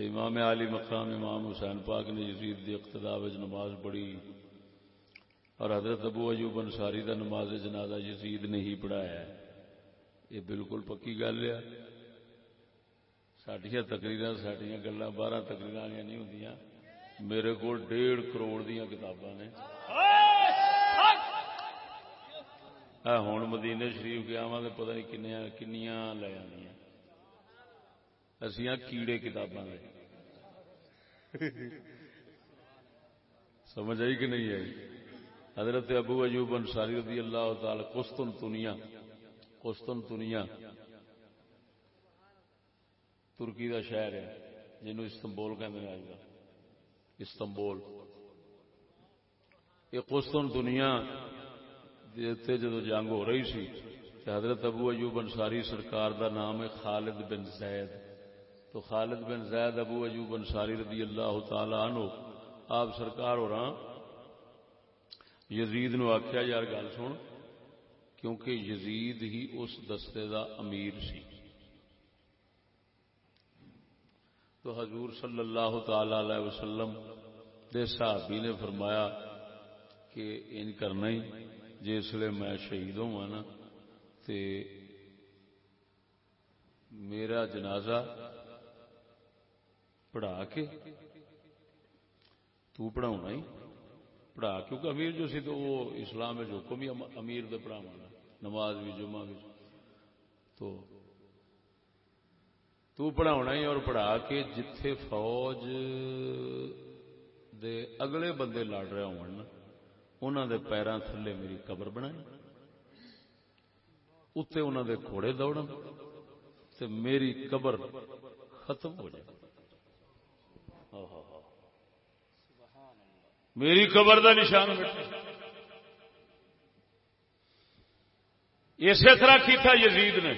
امام علی مقام امام حسین پاک نے یزید دی اقتدا نماز پڑھی اور حضرت ابو ایوب انصاری دا نماز جنازہ یزید نے ہی پڑھایا ہے۔ یہ بالکل پکی گل ہے۔ سڈیا تقریر سڈیا گلا بارہ تقریر نہیں ہوں میرے کو ڈیڑھ کروڑ دیا کتاباں نے۔ ہوں مدینے شریف گیا وا تو پتا نہیں کنیا کنیا لے آنی اصیا کیڑے کتاباں سمجھ آئی کہ نہیں آئی حضرت ابو ایوب انصاری رضی اللہ تعالی قسطن تنیا قسطن تنیا ترکی دا شہر ہے جنہوں استنبول کہتے ہیں آج استنبول یہ قسطن دنیا جدو جنگ ہو رہی سی حضرت ابو ایوب انصاری سرکار دا نام ہے خالد بن زید۔ تو خالد بن زید ابو ایوب انصاری رضی اللہ تعالی عنہ آپ سرکار ہو رہا۔ یزید نو آخیا یار گل سن، کیونکہ یزید ہی اس دستے دا امیر سی۔ تو حضور صلی اللہ تعالی علیہ وسلم دے صحابی نے فرمایا کہ ان کرنا ہی جسے میں شہید ہوا نا، تے میرا جنازہ پڑھا کے تو پڑھاؤنا ہی، پڑھا، کیونکہ امیر جو سی تو وہ اسلام ہے جو حکم ہی امیر دے پڑھا نماز بھی، جمعہ بھی۔ تو تو پڑھاؤنا ہی اور پڑھا کے جتھے فوج دے اگلے بندے لڑ رہے ہوں انہوں دے پیروں تھلے میری قبر بنائی اتنے انہوں دے گھوڑے دوڑ تے میری قبر ختم ہو جائے۔ میری قبر دا نشان اسی طرح کیتا یزید نے۔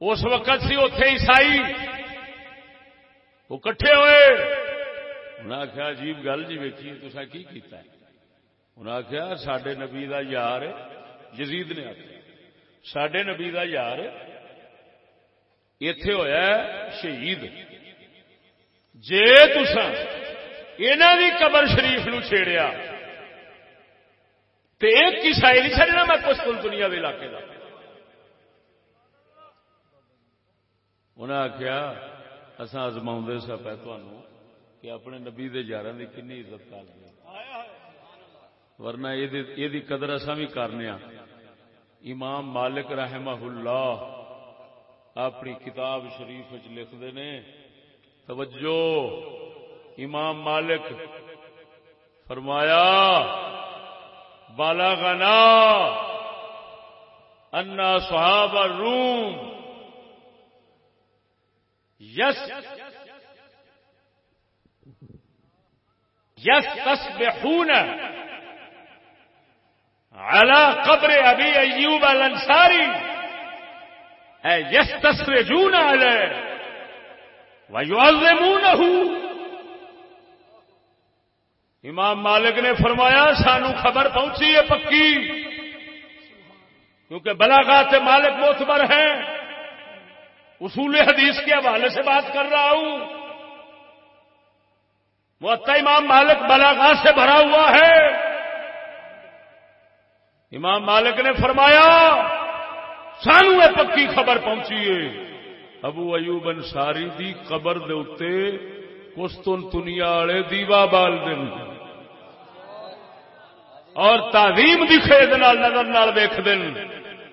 اس وقت سی اتے عیسائی وہ کٹھے ہوئے۔ انہیں آخیا عجیب گل جی ویچی تصا کی کیتا ہے؟ انہیں آخیا سڈے نبی دا یار یزید نے آخیا سڈے نبی دا یار اتے ہوا شہید۔ جے تسا یہاں کی قبر شریف نو چھیڑیا تو ایک کسائی نہیں چڑنا میں کچھ دنیا کے علاقے کا انہیں آخیا اصا ازما سا پہ تمہوں کہ اپنے نبی دے کی کنی عزت کر ورنہ یہ قدر اصا بھی کرنے ہاں۔ امام مالک رحمہ اللہ اپنی کتاب شریف لکھتے ہیں توجہ، امام مالک فرمایا بالا گنا انا صحاب روم یس یس تصبحون على قبر ابی ایوب الانصاری اے یس تصر جون امام مالک نے فرمایا، سانو خبر پہنچی ہے پکی، کیونکہ بلاغات مالک موتبر ہیں۔ اصول حدیث کے حوالے سے بات کر رہا ہوں۔ معطا امام مالک بلاغات سے بھرا ہوا ہے۔ امام مالک نے فرمایا، سانو پکی خبر پہنچی ہے۔ ابو ایوب انصاری دی قبر دے کستن دنیا والے دیوا بال دن۔ اور تعظیم دی خید نال نظر نال ویخ دن۔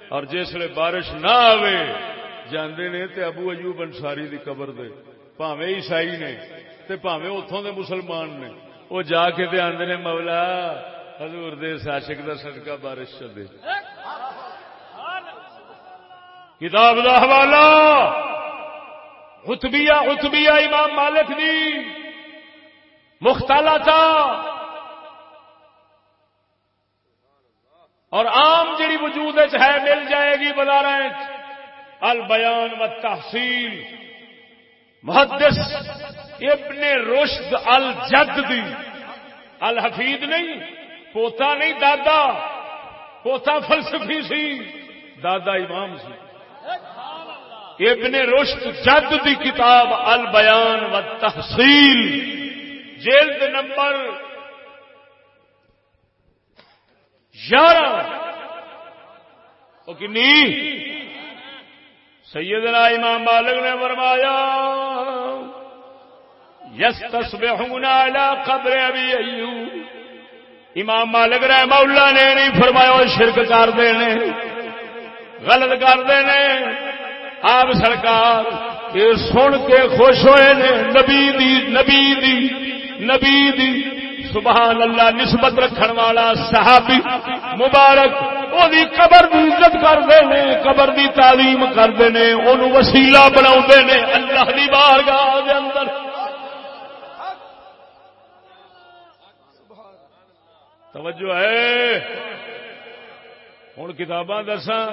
اور جسے بارش نہ آوے، جاندے نے تے ابو ایوب انصاری دی قبر دے۔ پاوے عیسائی نے۔ تے پاوے اتوں دے مسلمان نے۔ وہ جا کے تے آندے نے، مولا، حضور دے عاشق دا صدقہ بارش چ دے۔ کتاب دا حوالہ۔ اتبیا اتبیا امام مالک دی۔ مختالا تھا اور عام جڑی وجود ہے، مل جائے گی بازار البیان و تحصیل محدث۔ ابن رشد الجد دی۔ الحفید نہیں، پوتا نہیں، دادا۔ پوتا فلسفی سی، دادا امام سی۔ ابن رشد جد دی کتاب البیان و تحصیل۔ جلد نمبر یارہ۔ کنی؟ سیدنا امام مالک نے فرمایا یس تصبحون علی قبر ابی ایوب امام مالک رحمہ اللہ نے نہیں فرمایا شرک کر دینے، غلط کر دینے۔ آپ سرکار یہ سن کے خوش ہوئے نے، نبی دی نبی دی نبی دی۔ سبحان اللہ، نسبت رکھن والا صحابی مبارک، وہ قبر دی عزت کرتے ہیں قبر دی تعلیم کرتے ہیں ان وسیلہ بنا اللہ دی بارگاہ دے اندر توجہ ہے۔ ہوں کتاباں دساں۔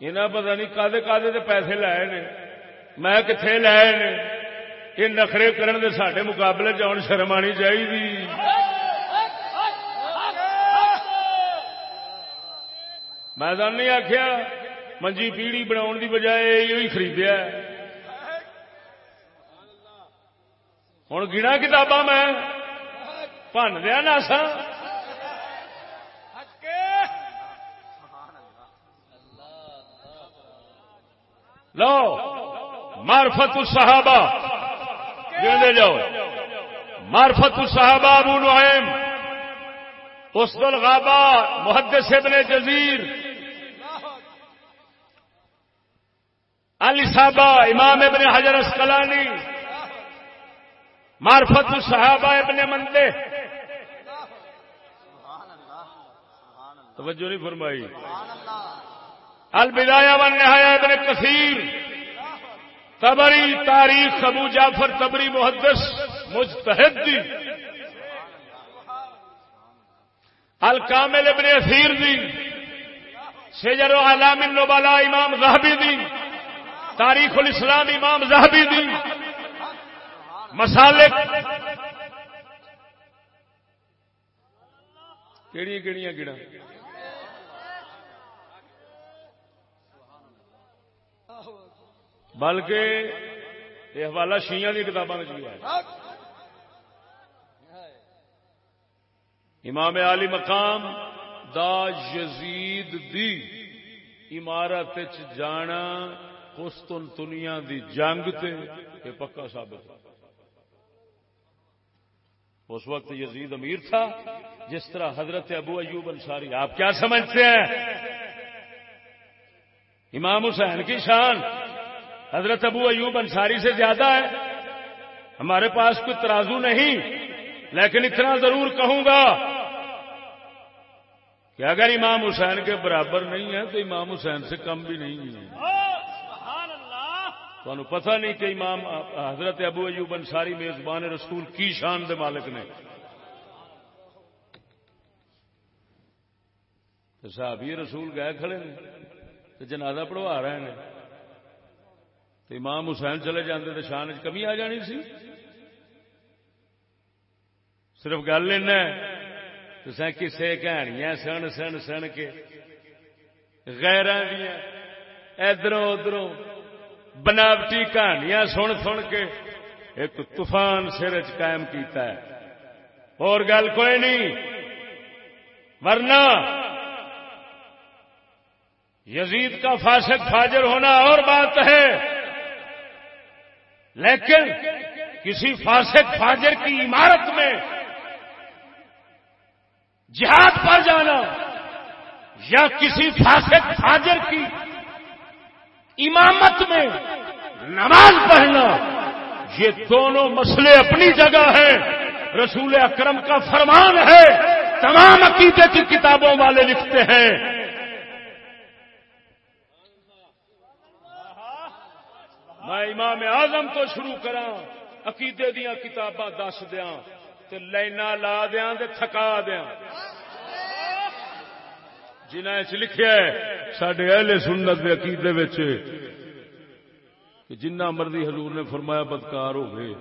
یہاں پتا نہیں کدے کدے پیسے لائے نے۔ میں کتنے لائے نے؟ یہ نخرے کرن دے ساڈے مقابلے چن شرم آنی چاہیے میں نہیں آخیا منجی پیڑی بنا دی بجائے یہ خریدیا۔ ہوں گنا کتاباں میں بن دیا ناسا لو مارفت الصحابہ گندے جاؤ مارفت الصحابہ ابو نعیم اسد الغابہ محدث ابن جزیر علی صحابہ امام ابن حجر اسکلانی مارفت الصحابہ ابن مندے۔ توجہ نہیں فرمائی۔ البدایا ون نہایا ابن کثیر۔ تبری تاریخ ابو جعفر تبری محدث مجتہد دی الکامل ابن اثیر دی۔ شجر و علام النبلا امام زہبی دی۔ تاریخ الاسلام امام زہبی دی۔ مسالک کیڑی کیڑیاں گڑا بلکہ یہ حوالہ شیئں کی کتابوں میں بھی ہے۔ امام علی مقام دا یزید دی عمارت جانا کستن دنیا دی جنگ تے یہ پکا ثابت اس وقت یزید امیر تھا، جس طرح حضرت ابو ایوب انصاری، آپ کیا سمجھتے ہیں؟ امام حسین کی شان، حضرت ابو ایوب انصاری سے زیادہ ہے۔ ہمارے پاس کوئی ترازو نہیں، لیکن اتنا ضرور کہوں گا کہ اگر امام حسین کے برابر نہیں ہے، تو امام حسین سے کم بھی نہیں ہے۔ تمہیں پتہ نہیں کہ امام حضرت ابو ایوب انصاری میزبان رسول کی شان دے مالک نے۔ صحابی رسول گئے کھڑے نے جنازہ پڑھوا رہے ہیں تو امام حسین چلے جاندے تو شان کمی آ جانی سی۔ صرف گل تو کسے کہانیاں سن سن سن کے غیر ادھر ادھر بناوٹی کہانیاں سن سن کے ایک طوفان سر قائم کیتا ہے۔ اور گل کوئی نہیں، ورنہ یزید کا فاسق فاجر ہونا اور بات ہے۔ لیکن کسی فاسق فاجر کی عمارت میں جہاد پر جانا یا کسی فاسق فاجر کی امامت میں نماز پڑھنا، یہ دونوں مسئلے اپنی جگہ ہیں۔ رسول اکرم کا فرمان ہے، تمام عقیدے کی کتابوں والے لکھتے ہیں۔ میں امام اعظم تو شروع کرا عقیدے دیا کتاباں دس دیا لینا لا دیا تھکا دیا جنہیں لکھا سڈے اہل سنت کے عقیدے جنہ مرضی حضور نے فرمایا بدکار ہوئے،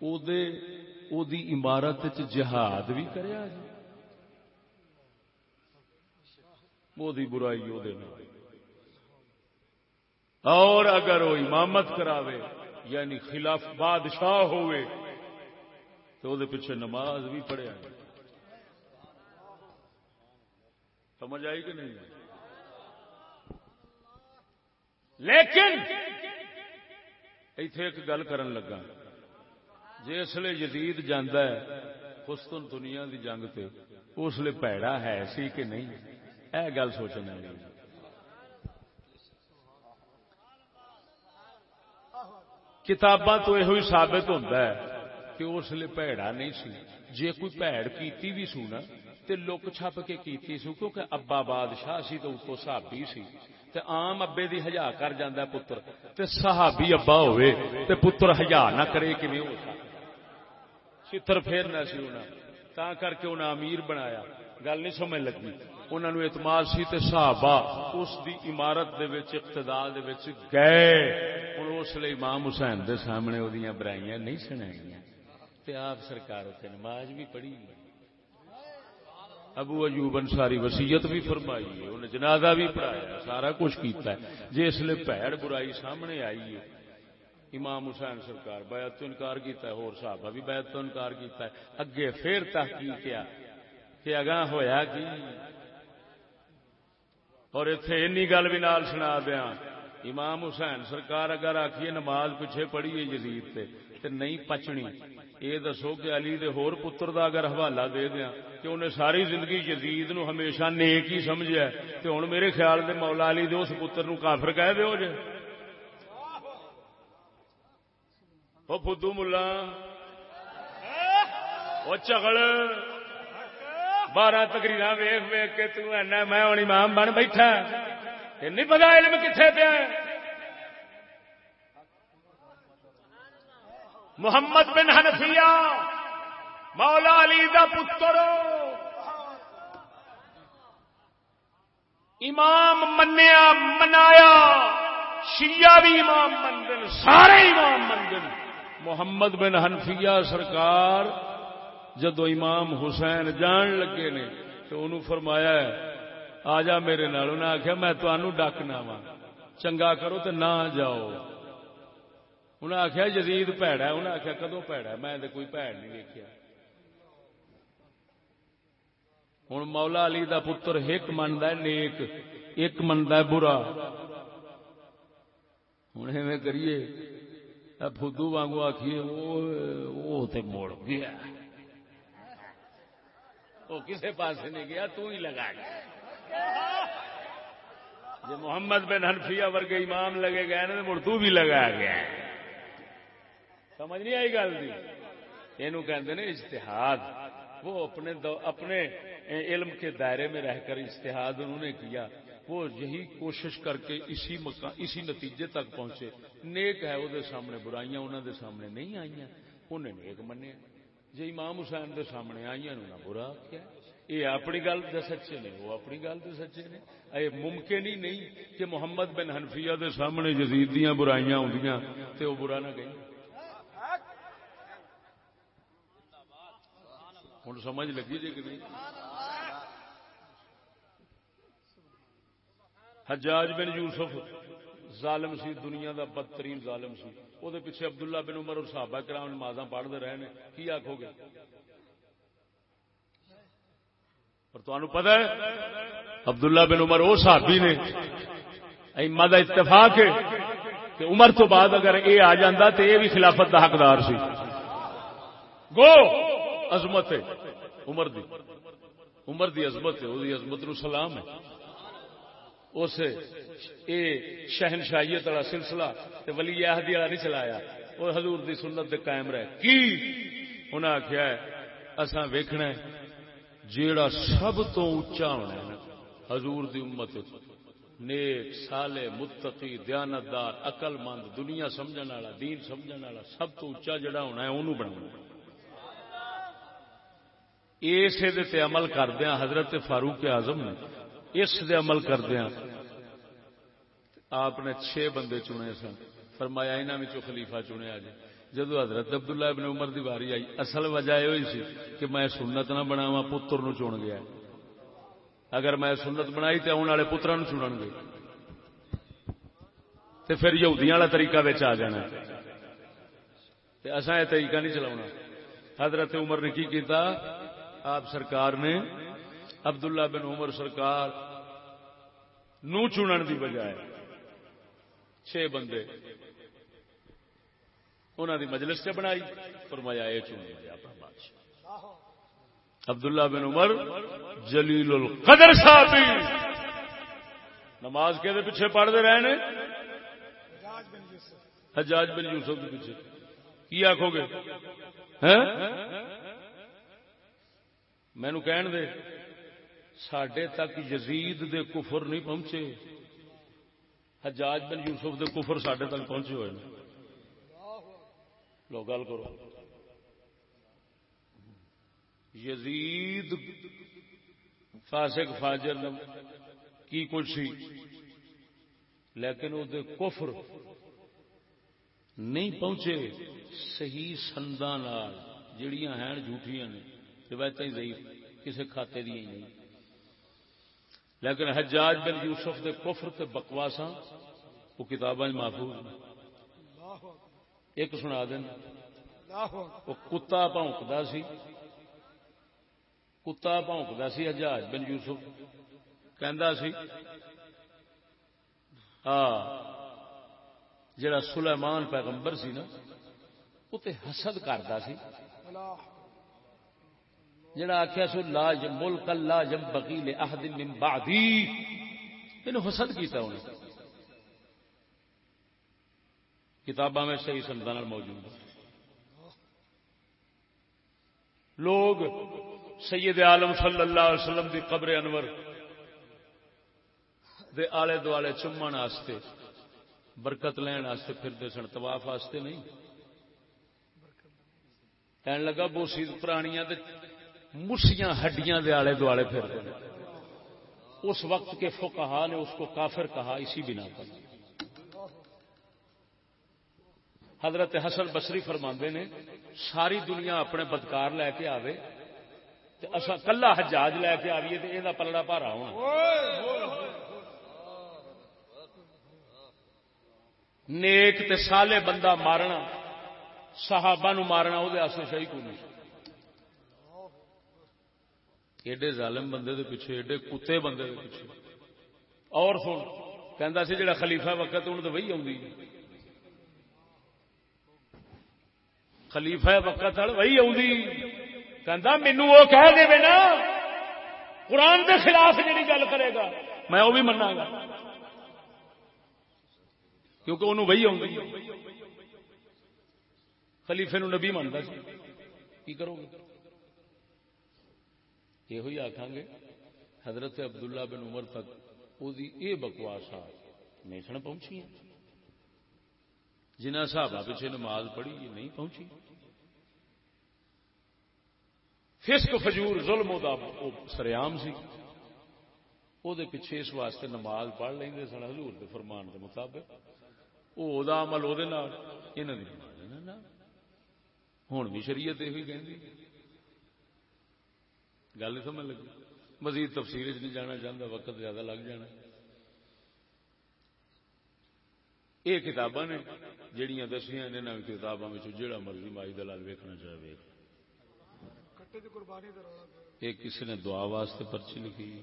او دی عمارت جہاد بھی کریا جی۔ وہ برائی وہ اور اگر وہ امامت کراوے یعنی خلاف بادشاہ ہوئے، تو وہ پیچھے نماز بھی پڑھیا جی۔ سمجھ آئی کہ نہیں؟ لیکن ایتھے ایک گل کرن لگا۔ جسے یزید جانا ہے خستن دنیا دی جنگ تے، اس لیے پیڑا ہے سی کہ نہیں؟ اے گل سوچنا کتاباں تو یہ ثابت ہوتا ہے کہ اس لیے پیڑا نہیں سی۔ جے کوئی پیڑ کیتی بھی سو نا تے لک چھپ کے کیتی سو، کیونکہ ابا بادشاہ سی تو اتو صحابی سی۔ تے عام ابے دی ہجا کر جاندا ہے پتر۔ تے صحابی ابا ہوئے، تے پتر ہجا نہ کرے کیویں ہو چتر پھیرنا سی انہاں تا کر کے انہاں امیر بنایا۔ گل نہیں سمجھ لگی۔ انہوں نے اعتماد سی تے صحابہ اس دی عمارت دے وچ، اقتدار دے وچ گئے۔ ہن اس لیے امام حسین دے سامنے اودیاں برائیاں نہیں سنائیاں تے آپ سرکار تے نماز بھی پڑھی۔ ابو ایوب انصاری وسیعت بھی فرمائی ہے انہیں جنازہ بھی پڑھایا سارا کچھ کیتا ہے۔ جس لیے پیڑ برائی سامنے آئی ہے، امام حسین سرکار بیعت تو انکار کیتا ہے اور صحابہ بھی بیعت تو انکار کیتا ہے۔ اگے پھر تحقیق کیا، کہ اگاں ہویا کی؟ اور اتنے این گل بھی نال سنا دیا امام حسین سرکار اگر آخیے نماز پیچھے پڑھی ہے جدید تے نہیں پچنی یہ دسو کہ علی دے ہور پتر دا اگر حوالہ دے دیا کہ انہیں ساری زندگی جدید نو ہمیشہ نیک ہی سمجھا تو ہوں میرے خیال دے مولا علی دے اس پتر نو کافر کہہ دو جے۔ وہ فدو ملا۔ وہ چگل بارہ تقریر ویخ ویخ کے تنا میں ہوں امام بن بیٹھا نہیں پتا علم کتنے پیا محمد بن حنفیہ۔ مولا علی دا پتر۔ امام منیا، منایا۔ شیعہ بھی امام مندن، سارے امام مندن۔ محمد بن حنفیہ سرکار جدو امام حسین جان لگے نے، تو انہوں فرمایا ہے، آ جا میرے نال۔ انہیں آخیا میں تمہوں ڈکنا وا چنگا کرو تو نہ جاؤ۔ انہیں آخیا جدید پیڑا انہیں آخیا کدو پیڑا میں کوئی پیڑ نہیں دیکھا ہوں مولا علی دا پتر ایک منتا ہے نیک ایک منتا ہے برا ہوں ایویں کریے فدو وانگو آخیے وہ مڑ گیا وہ کسے پاس نہیں گیا تو ہی لگا گیا جی محمد بن حنفیہ ورگے امام لگے گئے نا مڑ تو بھی لگا گیا سمجھ نہیں آئی گل یہ اشتہاد وہ اپنے دو اپنے علم کے دائرے میں رہ کر اشتہاد انہوں نے کیا، وہ یہی کوشش کر کے اسی مکان اسی نتیجے تک پہنچے۔ نیک ہے وہ سامنے، برائیاں انہوں دے سامنے نہیں آئیاں۔ انہیں نیک منیا۔ جی امام حسین دے سامنے آئی انہوں برا کیا۔ یہ اپنی گل دے سچے نے، وہ اپنی گل دے سچے نے۔ یہ ممکن ہی نہیں کہ محمد بن حنفیہ دے سامنے یزید دیاں برائیاں ہوندیاں تے وہ برا نہ کہیں ہوں سمجھ لگی جی کہ نہیں؟ حجاج بن یوسف ظالم سی، دنیا دا بدترین ظالم سی۔ وہ پیچھے عبداللہ بن عمر اور صحابہ کرام نمازاں پڑھتے رہے ہیں کی آخو گے؟ اور تمہیں پتا ہے، عبداللہ بن عمر وہ صحابی نے ایما دا اتفاق ہے کہ عمر تو بعد اگر اے آ جاندہ تو یہ بھی خلافت دا حقدار سی۔ گو! عظمت ہے، عمر دی۔ عمر دی عظمت ہے وہ عظمت نو سلام ہے۔ اس اے شہنشاہیت والا سلسلہ تے ولی احدی والا نہیں چلایا۔ وہ حضور دی سنت دے قائم رہے۔ کی؟ انہاں آخیا ہے، اساں ویکھنا ہے، جیڑا سب تو اونچا ہونا ہے حضور دی امت نیک سالے متقی، دیانتدار عقل مند دنیا سمجھن والا، دین سمجھن والا، سب تو اونچا جڑا ہونا ہے، اونوں بنانا اس عمل کردیا حضرت فاروق اعظم نے۔ اس دے عمل کردیا ہاں۔ آپ نے چھ بندے چنے سن۔ فرمایا انہوں خلیفہ چنیا جی جدو حضرت عبداللہ ابن عمر دی باری آئی، اصل وجہ یہ ہوئی سی کہ میں سنت نہ بناوا پتر نو چن گیا۔ اگر میں سنت بنائی تو آنے والے پترا نو چنن گے۔ تو پھر یہودیاں والا طریقہ آ جانا۔ اصا یہ طریقہ نہیں چلا حضرت عمر نے کی کیتا؟ آپ سرکار نے عبداللہ بن عمر سرکار نو چنن دی بجائے چھ بندے انہوں دی مجلس سے بنائی، فرمایا یہ چن لیا اپنا بادشاہ۔ عبداللہ بن عمر جلیل القدر صاحب نماز کے پیچھے پڑھتے رہے نے؟ حجاج بن یوسف کے پیچھے۔ کی آخو گے؟ ہاں؟ مینو کہن دے سڈے تک یزید دے کفر نہیں پہنچے۔ حجاج بن یوسف دے کفر سڈے تک پہنچے ہوئے لو، گل کرو۔ یزید فاسق فاجر کی کچھ سی، لیکن وہ کفر نہیں پہنچے۔ صحیح سندا جڑیاں ہیں جھوٹیاں نے روایت ضعیف کسی کھاتے دیا نہیں۔ لیکن حجاج بن یوسف دے کفر تے بکواسا وہ کتاباں محفوظ ایک سنا دینا وہ کتا پونکتا سی۔ کتا پونکتا سی حجاج بن یوسف۔ کہندا سی ہاں جڑا سلیمان پیغمبر سی نا، وہ تے حسد کرتا سی۔ جڑا آخیا سو لا ملک اللہ جم بکیل احد من بعدی۔ یہ حسد کیتا انہیں کتاباں میں صحیح سندان موجود لوگ سید عالم صلی اللہ علیہ وسلم دی قبر انور دے آلے دوالے چومن واسطے برکت لین واسطے پھرتے سن طواف واسطے نہیں۔ کہنے لگا بوسی پرانیاں مسیاں ہڈیاں دے آلے دوالے پھرتے اس وقت کے فقہا نے اس کو کافر کہا، اسی بنا پر۔ حضرت حسن بسری فرماندے نے، ساری دنیا اپنے بدکار لے کے آوے کلا حجاج لے کے آئیے تو یہ پلڑا پارا ہونا نیک تے سالے بندہ مارنا، صحابہ نو مارنا وہ صحیح کو نہیں۔ ایڈے ظالم بندے دے پیچھے، ایڈے کتے بندے دے پیچھے۔ اور سن، کہندا سی جڑا خلیفہ وقت ہوں تو وہی آئی خلیفہ وقت وہی آ مینو وہ کہہ دے نا، قرآن کے خلاف جی گل کرے گا، میں وہ بھی منا گا۔ کیونکہ انہوں وہی آ خلیفے نو نبی مانتا کی کرو گے؟ یہ آخان گے، حضرت عبداللہ بن عمر تک یہ بکواس نہیں سن پہنچی جنہ صحابہ پیچھے نماز پڑھی، یہ نہیں پہنچی۔ فسق فجور، ظلم سریام سی۔ وہ پیچھے اس واسطے نماز پڑھ لیں سن، حضور دے فرمان کے مطابق۔ وہ عمل وہ ہوں بھی شریعت یہ گل سمجھ لگی؟ مزید تفصیل نہیں جانا چاہتا وقت زیادہ لگ جانا۔ یہ کتاباں نے جہیا دسیا نے کتابوں میں جہاں مرضی مائی دلال ویکنا چاہے ویک ایک کسی نے دعا واسطے پرچی لکھی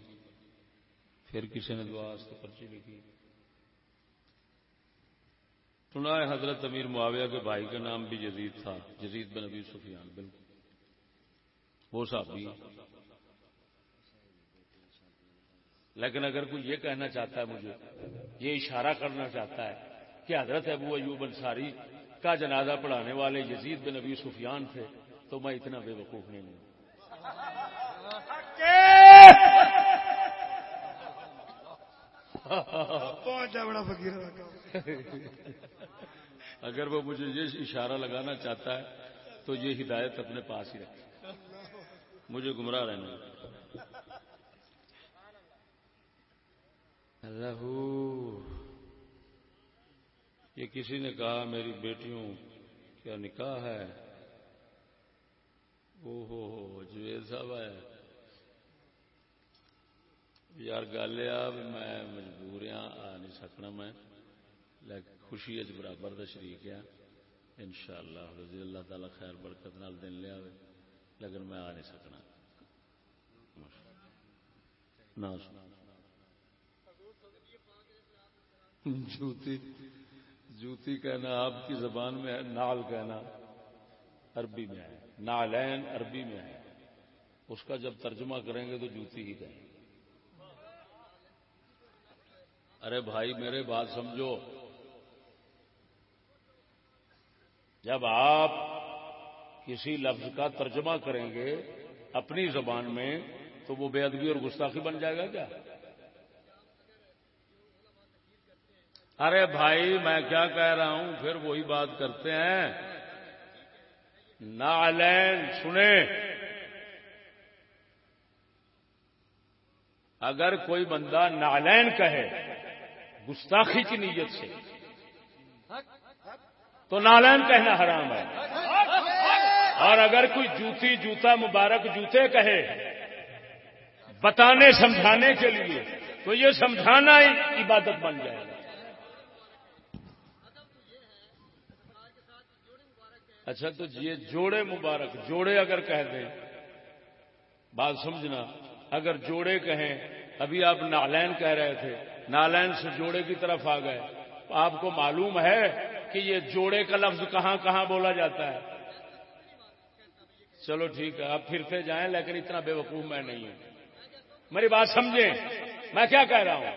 پھر کسی نے دعا واسطے پرچی لکھی۔ سنا ہے حضرت امیر معاویہ کے بھائی کا نام بھی جدید تھا جدید بن ابی سفیان بالکل۔ وہ صحابی۔ لیکن اگر کوئی یہ کہنا چاہتا ہے مجھے یہ اشارہ کرنا چاہتا ہے کہ حضرت ابو ایوب انصاری کا جنازہ پڑھانے والے یزید بن ابی سفیان تھے تو میں اتنا بے وقوف نہیں ہوں۔ اگر وہ مجھے یہ اشارہ لگانا چاہتا ہے تو یہ ہدایت اپنے پاس ہی رکھے مجھے گمراہ رہنا رہو۔ یہ کسی نے کہا میری بیٹیوں کیا نکاح ہے؟ او ہو جوید صاحب ہے۔ یار گل یہ میں مجبور ہاں آ نہیں سکنا میں۔ لیکن خوشی اچ برابر دا شریک ہاں۔ ہے ان شاء اللہ رضی جی، اللہ تعالی خیر برکت نال دن لیا لیکن میں آ نہیں سکنا۔ نہ جوتی جوتی کہنا آپ کی زبان میں ہے نال کہنا عربی میں ہے نالین عربی میں ہے۔ اس کا جب ترجمہ کریں گے تو جوتی ہی کہیں۔ ارے بھائی، میرے بات سمجھو۔ جب آپ کسی لفظ کا ترجمہ کریں گے اپنی زبان میں، تو وہ بے ادبی اور گستاخی بن جائے گا کیا؟ ارے بھائی، میں کیا کہہ رہا ہوں؟ پھر وہی بات کرتے ہیں۔ نالین سنیں اگر کوئی بندہ نالین کہے، گستاخی کی نیت سے، تو نالین کہنا حرام ہے۔ اور اگر کوئی جوتی، جوتا مبارک جوتے کہے، بتانے، سمجھانے کے لیے، تو یہ سمجھانا ہی عبادت بن جائے گا اچھا تو جی، یہ جوڑے مبارک، جوڑے اگر کہہ دیں، بات سمجھنا، اگر جوڑے کہیں، ابھی آپ نالین کہہ رہے تھے، نالین سے جوڑے کی طرف آ گئے، آپ کو معلوم ہے کہ یہ جوڑے کا لفظ کہاں کہاں بولا جاتا ہے؟ چلو ٹھیک ہے، آپ پھرتے جائیں، لیکن اتنا بے وقوف میں نہیں ہوں۔ میری بات سمجھیں؟ میں کیا کہہ رہا ہوں؟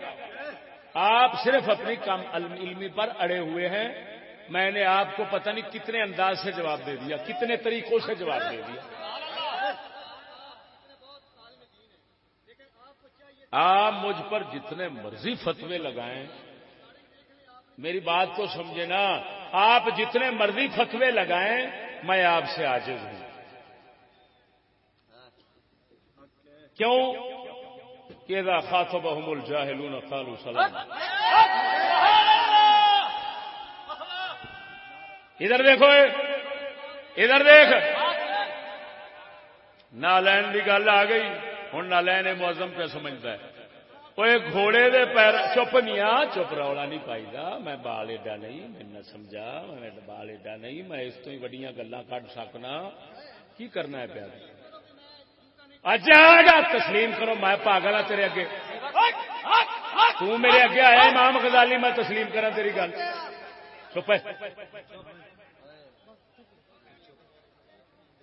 آپ صرف اپنی کم علمی پر اڑے ہوئے ہیں میں نے آپ کو پتہ نہیں کتنے انداز سے جواب دے دیا، کتنے طریقوں سے جواب دے دیا۔ آپ مجھ پر جتنے مرضی فتوے لگائیں، میری بات تو سمجھے نا، آپ جتنے مرضی فتوے لگائیں، میں آپ سے آجز ہوں۔ کیوں؟ کہ خاص بحم الجاہلون خالو سلام ادھر دیکھو ادھر دیکھ۔ نالین کی گل آ گئی ہوں نالین موزم پہ سمجھتا ہے۔ وہ گھوڑے دے پیر چپ نہیں آ، چپ رولا نہیں پائی دا میں بال ایڈا نہیں، میں سمجھا، میں بال ایڈا نہیں، میں اس تو ہی وڈیاں گلا کٹ سکنا۔ کی کرنا ہے پیار؟ اج آ تسلیم کرو، میں پاگل ہوں تیرے اگے۔ تو میرے اگے آیا امام غزالی، میں تسلیم کرا تیری گل۔ چپ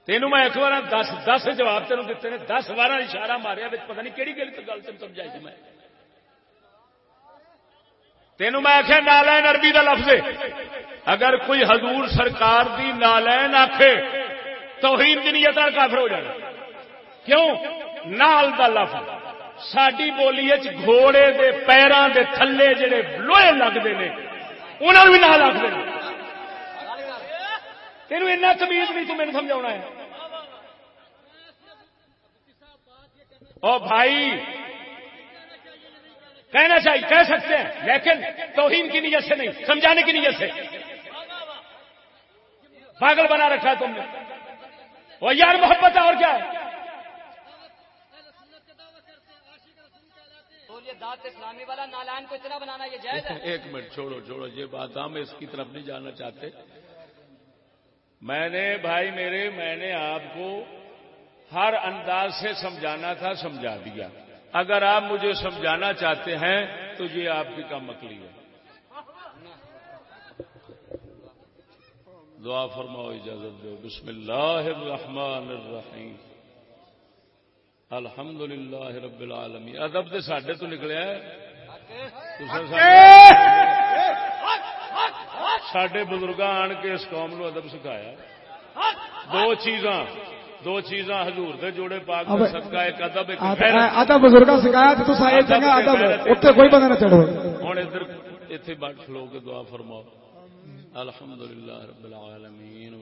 تینوں میں ایک بار دس دس جواب تینوں دیتے ہیں دس بارہ اشارہ ماریا پتا نہیں کہڑی کہڑی گل تین سمجھائی جی میں۔ تینوں میں آخیا نالین عربی کا لفظ ہے۔ اگر کوئی حضور سرکار دی نالین آخے تو ہی نیت کافر ہو جانا کیوں؟ نال دا لفظ۔ ساری بولی گھوڑے دے پیروں دے تھلے جڑے لوہے لگتے ہیں انہوں بھی نہ لگتے ہیں تین ایسا کمیز نہیں تو میرے سمجھا ہے۔ او بھائی کہنا چاہیے کہہ سکتے ہیں لیکن توہین کی نیت سے نہیں سمجھانے کی نیت سے۔ پاگل بنا رکھا ہے تم نے۔ وہ یار محبت ہے اور کیا ہے؟ اسلامی والا نالائن کو اتنا بنانا یہ جائز ہے؟ ایک منٹ چھوڑو چھوڑو یہ بات ہم اس کی طرف نہیں جانا چاہتے۔ میں نے بھائی میرے میں نے آپ کو ہر انداز سے سمجھانا تھا سمجھا دیا۔ اگر آپ مجھے سمجھانا چاہتے ہیں تو یہ آپ کی کم مکلی ہے۔ دعا فرماؤ اجازت دو۔ بسم اللہ الرحمن الرحیم۔ الحمد للہ رب العالمین۔ ادب تو سڈے تو نکلیا سڈے بزرگ آن کے اس قوم نو ادب سکھایا دو چیزاں دو چیزاں حضور دے جوڑے پاک کا صدقہ ایک ادب ایک ادب سکھایا چنگا ادب کوئی بندہ نہ چڑھو ادھر کھلو کے دعا فرماؤ الحمد للہ رب العالمین